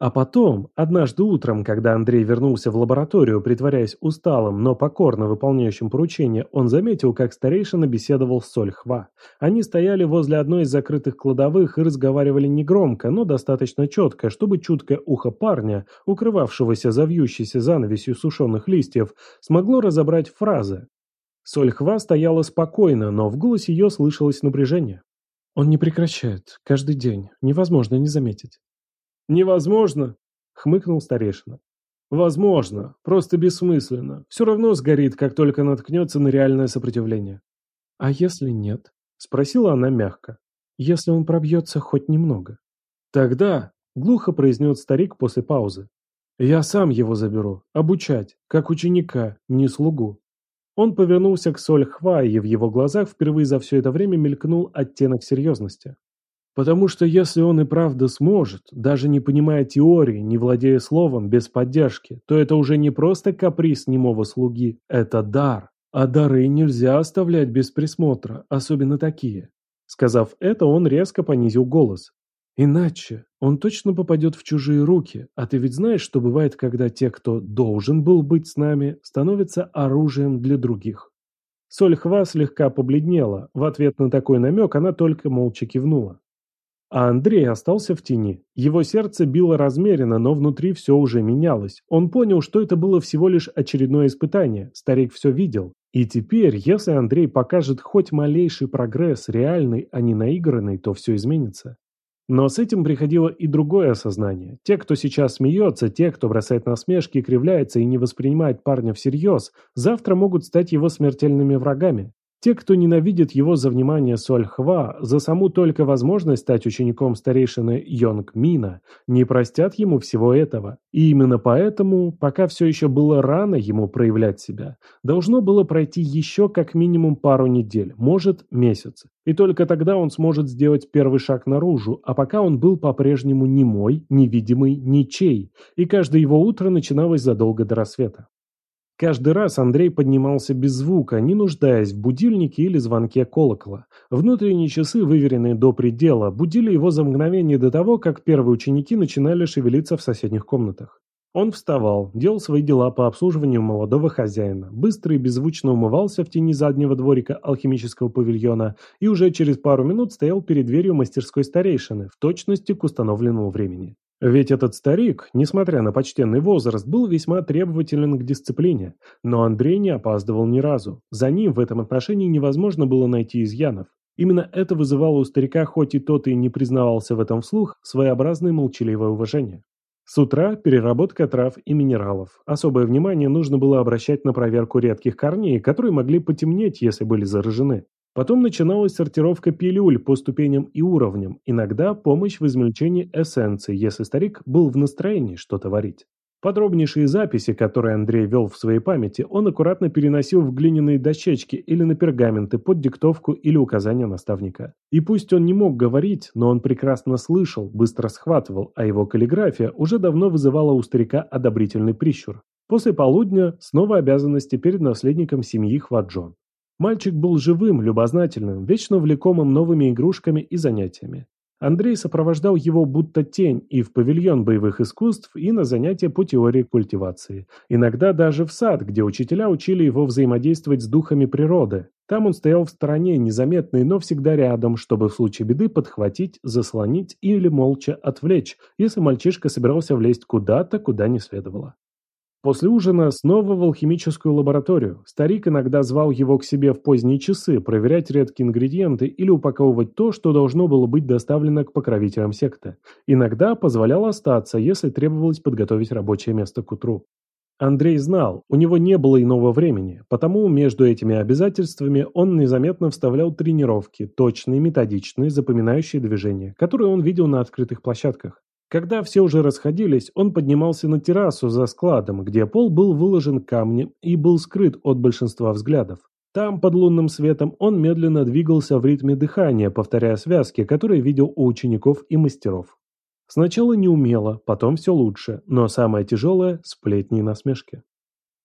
А потом, однажды утром, когда Андрей вернулся в лабораторию, притворяясь усталым, но покорно выполняющим поручение, он заметил, как старейшина беседовал с Сольхва. Они стояли возле одной из закрытых кладовых и разговаривали негромко, но достаточно четко, чтобы чуткое ухо парня, укрывавшегося за вьющейся занавесью сушеных листьев, смогло разобрать фразы. Сольхва стояла спокойно, но в голосе ее слышалось напряжение. «Он не прекращает. Каждый день. Невозможно не заметить». «Невозможно», — хмыкнул старейшина. «Возможно, просто бессмысленно. Все равно сгорит, как только наткнется на реальное сопротивление». «А если нет?» — спросила она мягко. «Если он пробьется хоть немного?» «Тогда», — глухо произнес старик после паузы, «я сам его заберу, обучать, как ученика, не слугу». Он повернулся к Соль Хва, и в его глазах впервые за все это время мелькнул оттенок серьезности. Потому что если он и правда сможет, даже не понимая теории, не владея словом, без поддержки, то это уже не просто каприз немого слуги, это дар. А дары нельзя оставлять без присмотра, особенно такие. Сказав это, он резко понизил голос. Иначе он точно попадет в чужие руки, а ты ведь знаешь, что бывает, когда те, кто должен был быть с нами, становятся оружием для других. Сольхва слегка побледнела. В ответ на такой намек она только молча кивнула. А Андрей остался в тени. Его сердце било размеренно, но внутри все уже менялось. Он понял, что это было всего лишь очередное испытание. Старик все видел. И теперь, если Андрей покажет хоть малейший прогресс, реальный, а не наигранный, то все изменится. Но с этим приходило и другое осознание. Те, кто сейчас смеется, те, кто бросает насмешки, кривляется и не воспринимает парня всерьез, завтра могут стать его смертельными врагами. Те, кто ненавидит его за внимание Сольхва, за саму только возможность стать учеником старейшины Йонг Мина, не простят ему всего этого. И именно поэтому, пока все еще было рано ему проявлять себя, должно было пройти еще как минимум пару недель, может месяц. И только тогда он сможет сделать первый шаг наружу, а пока он был по-прежнему немой, невидимый, ничей, и каждое его утро начиналось задолго до рассвета. Каждый раз Андрей поднимался без звука, не нуждаясь в будильнике или звонке колокола. Внутренние часы, выверенные до предела, будили его за мгновение до того, как первые ученики начинали шевелиться в соседних комнатах. Он вставал, делал свои дела по обслуживанию молодого хозяина, быстро и беззвучно умывался в тени заднего дворика алхимического павильона и уже через пару минут стоял перед дверью мастерской старейшины, в точности к установленному времени. Ведь этот старик, несмотря на почтенный возраст, был весьма требователен к дисциплине, но Андрей не опаздывал ни разу. За ним в этом отношении невозможно было найти изъянов. Именно это вызывало у старика, хоть и тот и не признавался в этом вслух, своеобразное молчаливое уважение. С утра переработка трав и минералов. Особое внимание нужно было обращать на проверку редких корней, которые могли потемнеть, если были заражены. Потом начиналась сортировка пилюль по ступеням и уровням, иногда помощь в измельчении эссенции, если старик был в настроении что-то варить. Подробнейшие записи, которые Андрей вел в своей памяти, он аккуратно переносил в глиняные дощечки или на пергаменты под диктовку или указания наставника. И пусть он не мог говорить, но он прекрасно слышал, быстро схватывал, а его каллиграфия уже давно вызывала у старика одобрительный прищур. После полудня снова обязанности перед наследником семьи Хваджон. Мальчик был живым, любознательным, вечно влекомым новыми игрушками и занятиями. Андрей сопровождал его будто тень и в павильон боевых искусств, и на занятия по теории культивации. Иногда даже в сад, где учителя учили его взаимодействовать с духами природы. Там он стоял в стороне, незаметный, но всегда рядом, чтобы в случае беды подхватить, заслонить или молча отвлечь, если мальчишка собирался влезть куда-то, куда не следовало. После ужина снова в алхимическую лабораторию. Старик иногда звал его к себе в поздние часы, проверять редкие ингредиенты или упаковывать то, что должно было быть доставлено к покровителям секты. Иногда позволял остаться, если требовалось подготовить рабочее место к утру. Андрей знал, у него не было иного времени, потому между этими обязательствами он незаметно вставлял тренировки, точные, методичные, запоминающие движения, которые он видел на открытых площадках. Когда все уже расходились, он поднимался на террасу за складом, где пол был выложен камнем и был скрыт от большинства взглядов. Там, под лунным светом, он медленно двигался в ритме дыхания, повторяя связки, которые видел у учеников и мастеров. Сначала неумело, потом все лучше, но самое тяжелое – сплетни и насмешки.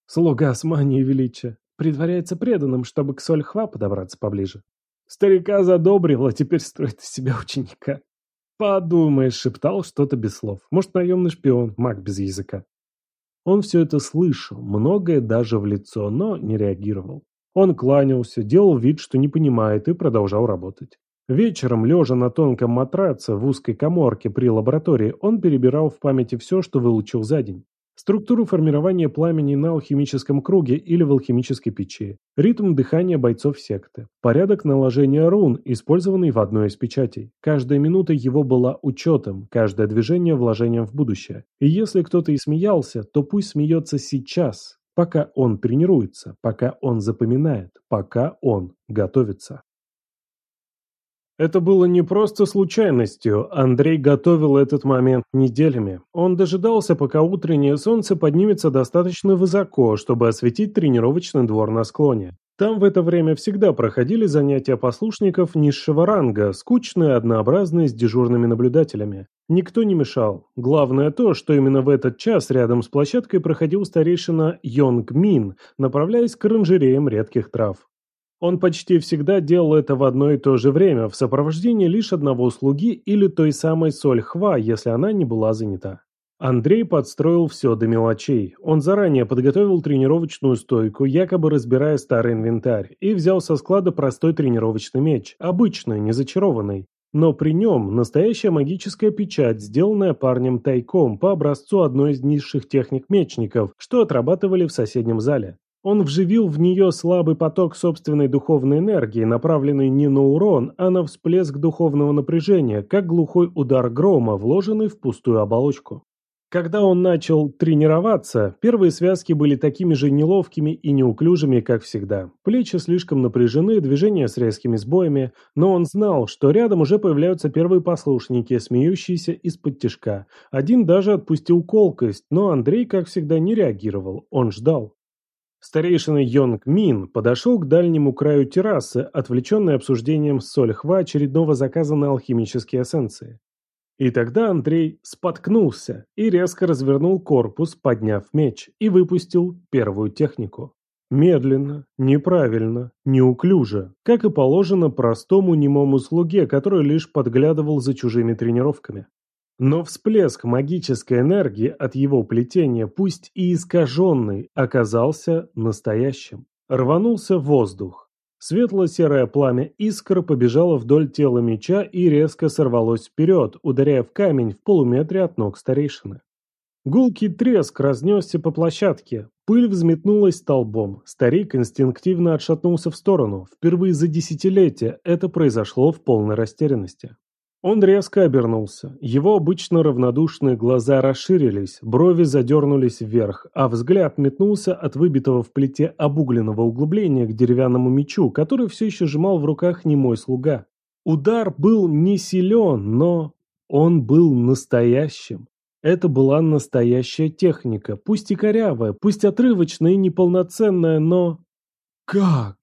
Слуга с манией величия. Притворяется преданным, чтобы к Сольхва подобраться поближе. Старика задобрил, а теперь строит из себя ученика. «Подумаешь», — шептал что-то без слов. «Может, наемный шпион, маг без языка». Он все это слышал, многое даже в лицо, но не реагировал. Он кланялся, делал вид, что не понимает, и продолжал работать. Вечером, лежа на тонком матраце в узкой коморке при лаборатории, он перебирал в памяти все, что выучил за день. Структуру формирования пламени на алхимическом круге или в алхимической печи. Ритм дыхания бойцов секты. Порядок наложения рун, использованный в одной из печатей. Каждая минута его была учетом, каждое движение – вложением в будущее. И если кто-то и смеялся, то пусть смеется сейчас, пока он тренируется, пока он запоминает, пока он готовится. Это было не просто случайностью, Андрей готовил этот момент неделями. Он дожидался, пока утреннее солнце поднимется достаточно высоко, чтобы осветить тренировочный двор на склоне. Там в это время всегда проходили занятия послушников низшего ранга, скучные, однообразные, с дежурными наблюдателями. Никто не мешал. Главное то, что именно в этот час рядом с площадкой проходил старейшина Йонг Мин, направляясь к оранжереям редких трав. Он почти всегда делал это в одно и то же время, в сопровождении лишь одного слуги или той самой Соль Хва, если она не была занята. Андрей подстроил все до мелочей. Он заранее подготовил тренировочную стойку, якобы разбирая старый инвентарь, и взял со склада простой тренировочный меч, обычный, не зачарованный. Но при нем настоящая магическая печать, сделанная парнем тайком по образцу одной из низших техник мечников, что отрабатывали в соседнем зале. Он вживил в нее слабый поток собственной духовной энергии, направленный не на урон, а на всплеск духовного напряжения, как глухой удар грома, вложенный в пустую оболочку. Когда он начал тренироваться, первые связки были такими же неловкими и неуклюжими, как всегда. Плечи слишком напряжены, движения с резкими сбоями, но он знал, что рядом уже появляются первые послушники, смеющиеся из-под тишка. Один даже отпустил колкость, но Андрей, как всегда, не реагировал, он ждал. Старейшина Йонг Мин подошел к дальнему краю террасы, отвлеченный обсуждением с Сольхва очередного заказа на алхимические эссенции. И тогда Андрей споткнулся и резко развернул корпус, подняв меч, и выпустил первую технику. Медленно, неправильно, неуклюже, как и положено простому немому слуге, который лишь подглядывал за чужими тренировками. Но всплеск магической энергии от его плетения, пусть и искаженный, оказался настоящим. Рванулся воздух, Светло-серое пламя искр побежало вдоль тела меча и резко сорвалось вперед, ударяя в камень в полуметре от ног старейшины. Гулкий треск разнесся по площадке. Пыль взметнулась столбом. Старик инстинктивно отшатнулся в сторону. Впервые за десятилетия это произошло в полной растерянности. Он резко обернулся. Его обычно равнодушные глаза расширились, брови задернулись вверх, а взгляд метнулся от выбитого в плите обугленного углубления к деревянному мечу, который все еще сжимал в руках немой слуга. Удар был не силен, но он был настоящим. Это была настоящая техника, пусть и корявая, пусть отрывочная и неполноценная, но... Как?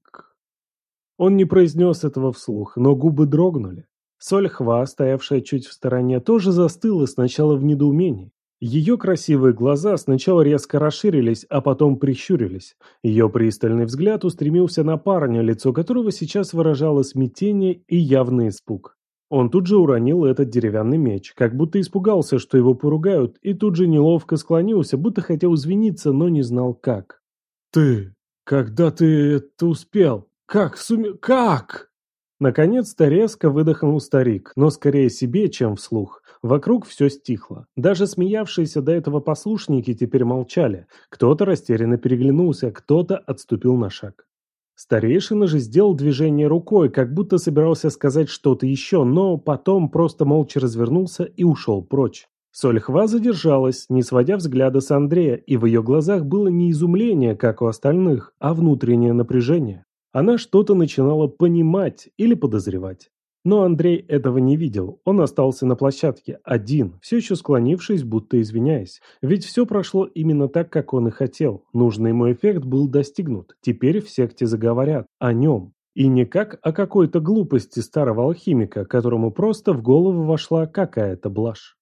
Он не произнес этого вслух, но губы дрогнули. Сольхва, стоявшая чуть в стороне, тоже застыла сначала в недоумении. Ее красивые глаза сначала резко расширились, а потом прищурились. Ее пристальный взгляд устремился на парня, лицо которого сейчас выражало смятение и явный испуг. Он тут же уронил этот деревянный меч, как будто испугался, что его поругают, и тут же неловко склонился, будто хотел извиниться, но не знал как. «Ты... когда ты это успел? Как суме... как?» Наконец-то резко выдохнул старик, но скорее себе, чем вслух. Вокруг все стихло. Даже смеявшиеся до этого послушники теперь молчали. Кто-то растерянно переглянулся, кто-то отступил на шаг. Старейшина же сделал движение рукой, как будто собирался сказать что-то еще, но потом просто молча развернулся и ушел прочь. Сольхва задержалась, не сводя взгляда с Андрея, и в ее глазах было не изумление, как у остальных, а внутреннее напряжение. Она что-то начинала понимать или подозревать. Но Андрей этого не видел, он остался на площадке, один, все еще склонившись, будто извиняясь. Ведь все прошло именно так, как он и хотел. Нужный ему эффект был достигнут. Теперь в секте заговорят о нем. И не как о какой-то глупости старого алхимика, которому просто в голову вошла какая-то блажь.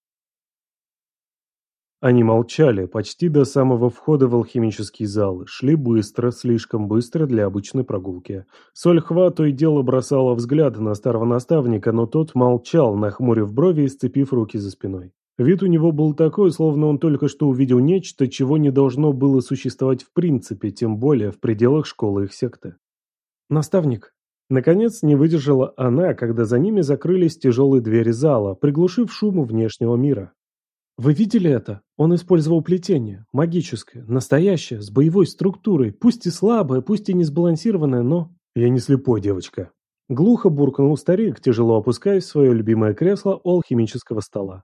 Они молчали почти до самого входа в алхимический зал, шли быстро, слишком быстро для обычной прогулки. Сольхва то и дело бросала взгляды на старого наставника, но тот молчал, нахмурив брови и сцепив руки за спиной. Вид у него был такой, словно он только что увидел нечто, чего не должно было существовать в принципе, тем более в пределах школы их секты. «Наставник», Наконец не выдержала она, когда за ними закрылись тяжелые двери зала, приглушив шум внешнего мира. Вы видели это? Он использовал плетение, магическое, настоящее, с боевой структурой, пусть и слабое, пусть и не сбалансированное, но... Я не слепой, девочка. Глухо буркнул старик, тяжело опускаясь в свое любимое кресло у алхимического стола.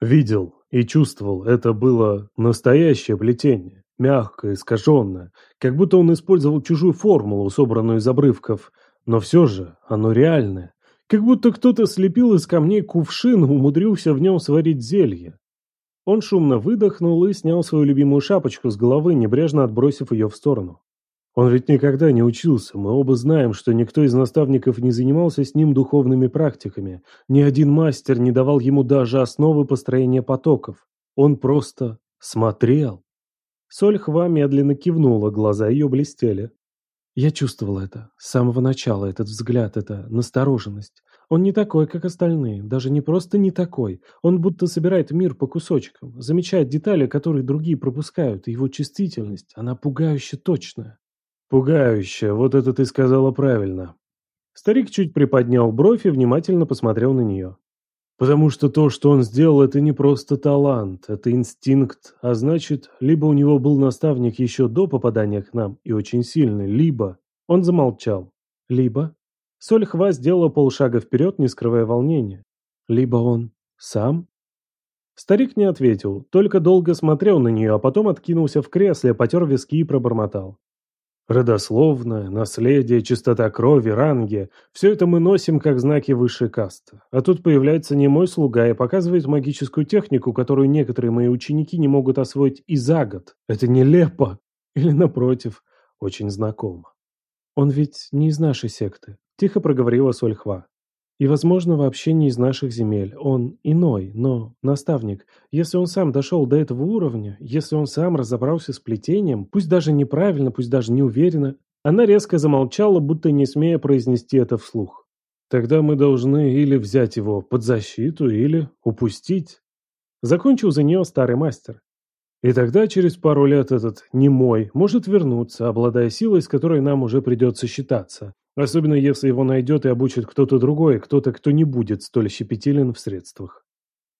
Видел и чувствовал, это было настоящее плетение, мягкое, искаженное, как будто он использовал чужую формулу, собранную из обрывков, но все же оно реальное. Как будто кто-то слепил из камней кувшин и умудрился в нем сварить зелье. Он шумно выдохнул и снял свою любимую шапочку с головы, небрежно отбросив ее в сторону. Он ведь никогда не учился, мы оба знаем, что никто из наставников не занимался с ним духовными практиками. Ни один мастер не давал ему даже основы построения потоков. Он просто смотрел. Сольхва медленно кивнула, глаза ее блестели. Я чувствовал это. С самого начала этот взгляд, эта настороженность. Он не такой, как остальные. Даже не просто не такой. Он будто собирает мир по кусочкам. Замечает детали, которые другие пропускают. его чувствительность, она пугающе точная. Пугающая, вот это ты сказала правильно. Старик чуть приподнял бровь и внимательно посмотрел на нее. Потому что то, что он сделал, это не просто талант, это инстинкт, а значит, либо у него был наставник еще до попадания к нам и очень сильный, либо... Он замолчал. Либо... Сольхва сделала полшага вперед, не скрывая волнения. Либо он сам? Старик не ответил, только долго смотрел на нее, а потом откинулся в кресле, потер виски и пробормотал. Родословное, наследие, чистота крови, ранги – все это мы носим как знаки высшей касты. А тут появляется не мой слуга и показывает магическую технику, которую некоторые мои ученики не могут освоить и за год. Это нелепо. Или, напротив, очень знакомо. Он ведь не из нашей секты, тихо проговорила Сольхва. И, возможно, вообще не из наших земель. Он иной, но наставник. Если он сам дошел до этого уровня, если он сам разобрался с плетением, пусть даже неправильно, пусть даже неуверенно, она резко замолчала, будто не смея произнести это вслух. Тогда мы должны или взять его под защиту, или упустить. Закончил за нее старый мастер. И тогда через пару лет этот немой может вернуться, обладая силой, с которой нам уже придется считаться. Особенно если его найдет и обучит кто-то другой, кто-то, кто не будет столь щепетилен в средствах.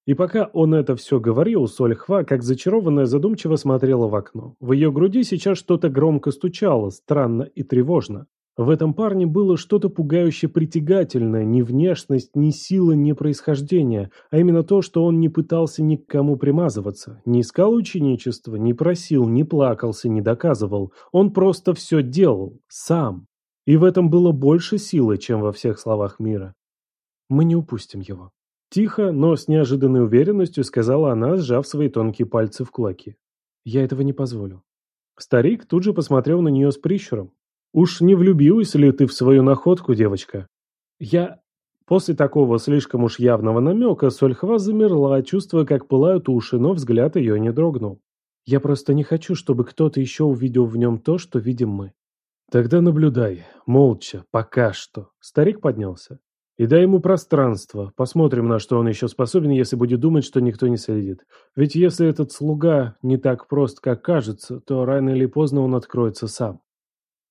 И пока он это все говорил, Сольхва, как зачарованная, задумчиво смотрела в окно. В ее груди сейчас что-то громко стучало, странно и тревожно. В этом парне было что-то пугающе притягательное, ни внешность, ни сила, ни происхождение, а именно то, что он не пытался ни к кому примазываться, не искал ученичества, не просил, не плакался, не доказывал. Он просто все делал, сам. И в этом было больше силы, чем во всех словах мира. Мы не упустим его. Тихо, но с неожиданной уверенностью сказала она, сжав свои тонкие пальцы в кулаки. Я этого не позволю. Старик тут же посмотрел на нее с прищуром. «Уж не влюбилась ли ты в свою находку, девочка?» «Я...» После такого слишком уж явного намека Сольхва замерла, чувствуя, как пылают уши, но взгляд ее не дрогнул. «Я просто не хочу, чтобы кто-то еще увидел в нем то, что видим мы. Тогда наблюдай, молча, пока что. Старик поднялся. И дай ему пространство. Посмотрим, на что он еще способен, если будет думать, что никто не следит. Ведь если этот слуга не так прост, как кажется, то рано или поздно он откроется сам.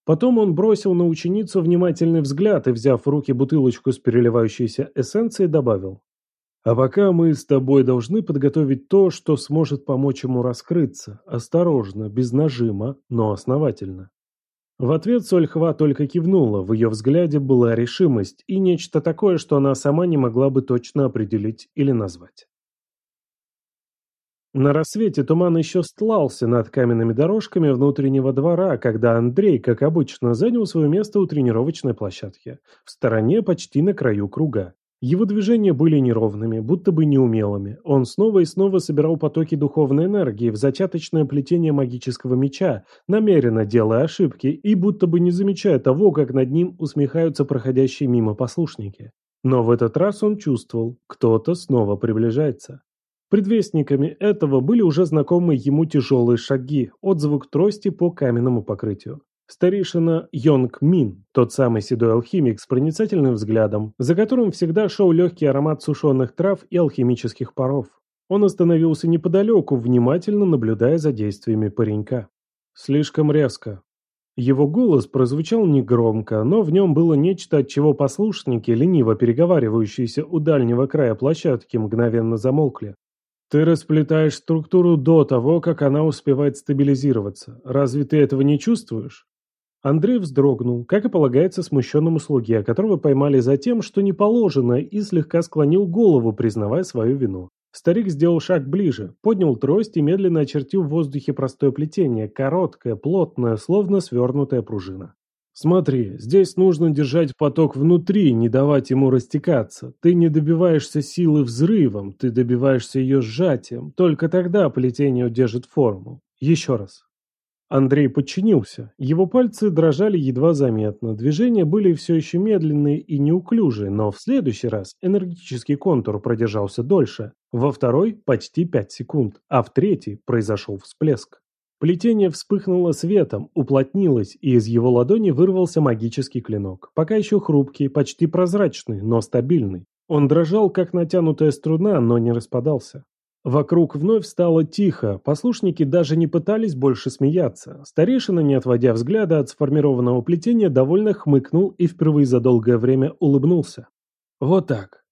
Потом он бросил на ученицу внимательный взгляд и, взяв в руки бутылочку с переливающейся эссенцией, добавил. «А пока мы с тобой должны подготовить то, что сможет помочь ему раскрыться. Осторожно, без нажима, но основательно. В ответ Сольхва только кивнула, в ее взгляде была решимость и нечто такое, что она сама не могла бы точно определить или назвать. На рассвете туман еще стлался над каменными дорожками внутреннего двора, когда Андрей, как обычно, занял свое место у тренировочной площадки, в стороне почти на краю круга. Его движения были неровными, будто бы неумелыми. Он снова и снова собирал потоки духовной энергии в зачаточное плетение магического меча, намеренно делая ошибки и будто бы не замечая того, как над ним усмехаются проходящие мимо послушники. Но в этот раз он чувствовал, кто-то снова приближается. Предвестниками этого были уже знакомые ему тяжелые шаги, отзвук трости по каменному покрытию. Старейшина Йонг Мин, тот самый седой алхимик с проницательным взглядом, за которым всегда шел легкий аромат сушеных трав и алхимических паров. Он остановился неподалеку, внимательно наблюдая за действиями паренька. Слишком резко. Его голос прозвучал негромко, но в нем было нечто, от чего послушники, лениво переговаривающиеся у дальнего края площадки, мгновенно замолкли. Ты расплетаешь структуру до того, как она успевает стабилизироваться. Разве ты этого не чувствуешь? Андрей вздрогнул, как и полагается смущенному слуге, которого поймали за тем, что не положено, и слегка склонил голову, признавая свою вину. Старик сделал шаг ближе, поднял трость и медленно очертил в воздухе простое плетение, короткое, плотное, словно свернутая пружина. «Смотри, здесь нужно держать поток внутри, не давать ему растекаться. Ты не добиваешься силы взрывом, ты добиваешься ее сжатием. Только тогда плетение удержит форму. Еще раз». Андрей подчинился. Его пальцы дрожали едва заметно, движения были все еще медленные и неуклюжие, но в следующий раз энергетический контур продержался дольше, во второй – почти пять секунд, а в третий произошел всплеск. Плетение вспыхнуло светом, уплотнилось, и из его ладони вырвался магический клинок, пока еще хрупкий, почти прозрачный, но стабильный. Он дрожал, как натянутая струна, но не распадался. Вокруг вновь стало тихо, послушники даже не пытались больше смеяться. Старейшина, не отводя взгляда от сформированного плетения, довольно хмыкнул и впервые за долгое время улыбнулся. «Вот так».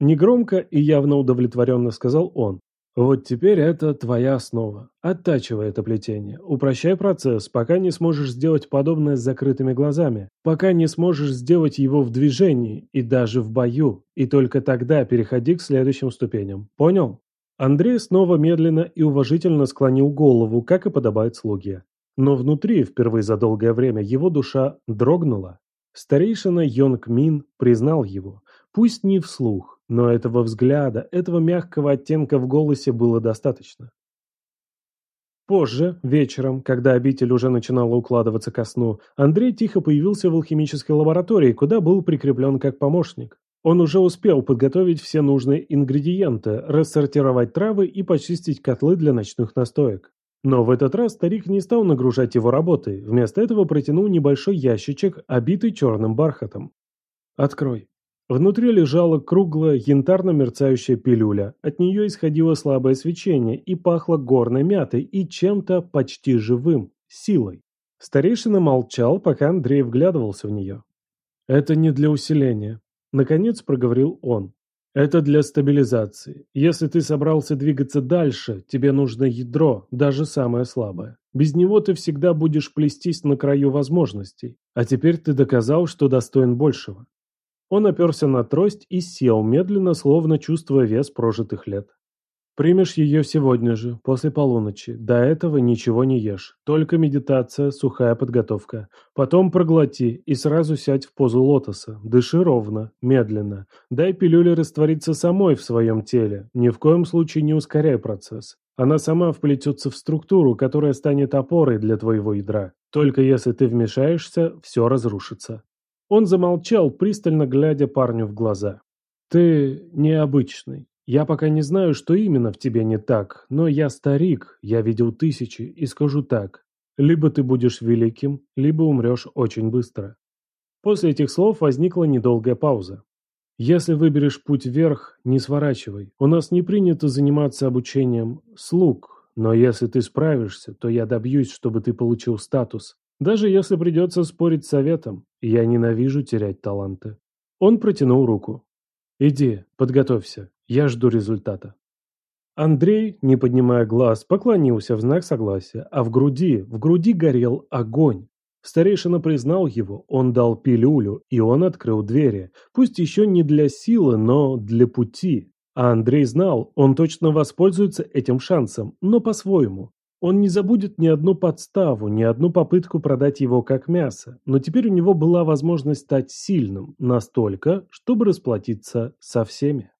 Негромко и явно удовлетворенно сказал он. «Вот теперь это твоя основа. Оттачивай это плетение. Упрощай процесс, пока не сможешь сделать подобное с закрытыми глазами. Пока не сможешь сделать его в движении и даже в бою. И только тогда переходи к следующим ступеням. Понял?» Андрей снова медленно и уважительно склонил голову, как и подобает слуге. Но внутри, впервые за долгое время, его душа дрогнула. Старейшина Йонг Мин признал его, пусть не вслух, но этого взгляда, этого мягкого оттенка в голосе было достаточно. Позже, вечером, когда обитель уже начинала укладываться ко сну, Андрей тихо появился в алхимической лаборатории, куда был прикреплен как помощник. Он уже успел подготовить все нужные ингредиенты, рассортировать травы и почистить котлы для ночных настоек. Но в этот раз старик не стал нагружать его работой, вместо этого протянул небольшой ящичек, обитый черным бархатом. «Открой», Внутри лежала круглая, янтарно-мерцающая пилюля. От нее исходило слабое свечение и пахло горной мятой и чем-то почти живым, силой. Старейшина молчал, пока Андрей вглядывался в нее. «Это не для усиления», — наконец проговорил он. «Это для стабилизации. Если ты собрался двигаться дальше, тебе нужно ядро, даже самое слабое. Без него ты всегда будешь плестись на краю возможностей. А теперь ты доказал, что достоин большего. Он оперся на трость и сел, медленно, словно чувствуя вес прожитых лет. «Примешь ее сегодня же, после полуночи. До этого ничего не ешь. Только медитация, сухая подготовка. Потом проглоти и сразу сядь в позу лотоса. Дыши ровно, медленно. Дай пилюле раствориться самой в своем теле. Ни в коем случае не ускоряй процесс. Она сама вплетется в структуру, которая станет опорой для твоего ядра. Только если ты вмешаешься, все разрушится. Он замолчал, пристально глядя парню в глаза. «Ты необычный. Я пока не знаю, что именно в тебе не так, но я старик, я видел тысячи, и скажу так. Либо ты будешь великим, либо умрешь очень быстро». После этих слов возникла недолгая пауза. «Если выберешь путь вверх, не сворачивай. У нас не принято заниматься обучением слуг, но если ты справишься, то я добьюсь, чтобы ты получил статус. Даже если придется спорить с советом, я ненавижу терять таланты. Он протянул руку. «Иди, подготовься, я жду результата». Андрей, не поднимая глаз, поклонился в знак согласия, а в груди, в груди горел огонь. Старейшина признал его, он дал пилюлю, и он открыл двери, пусть еще не для силы, но для пути. А Андрей знал, он точно воспользуется этим шансом, но по-своему. Он не забудет ни одну подставу, ни одну попытку продать его как мясо, но теперь у него была возможность стать сильным настолько, чтобы расплатиться со всеми.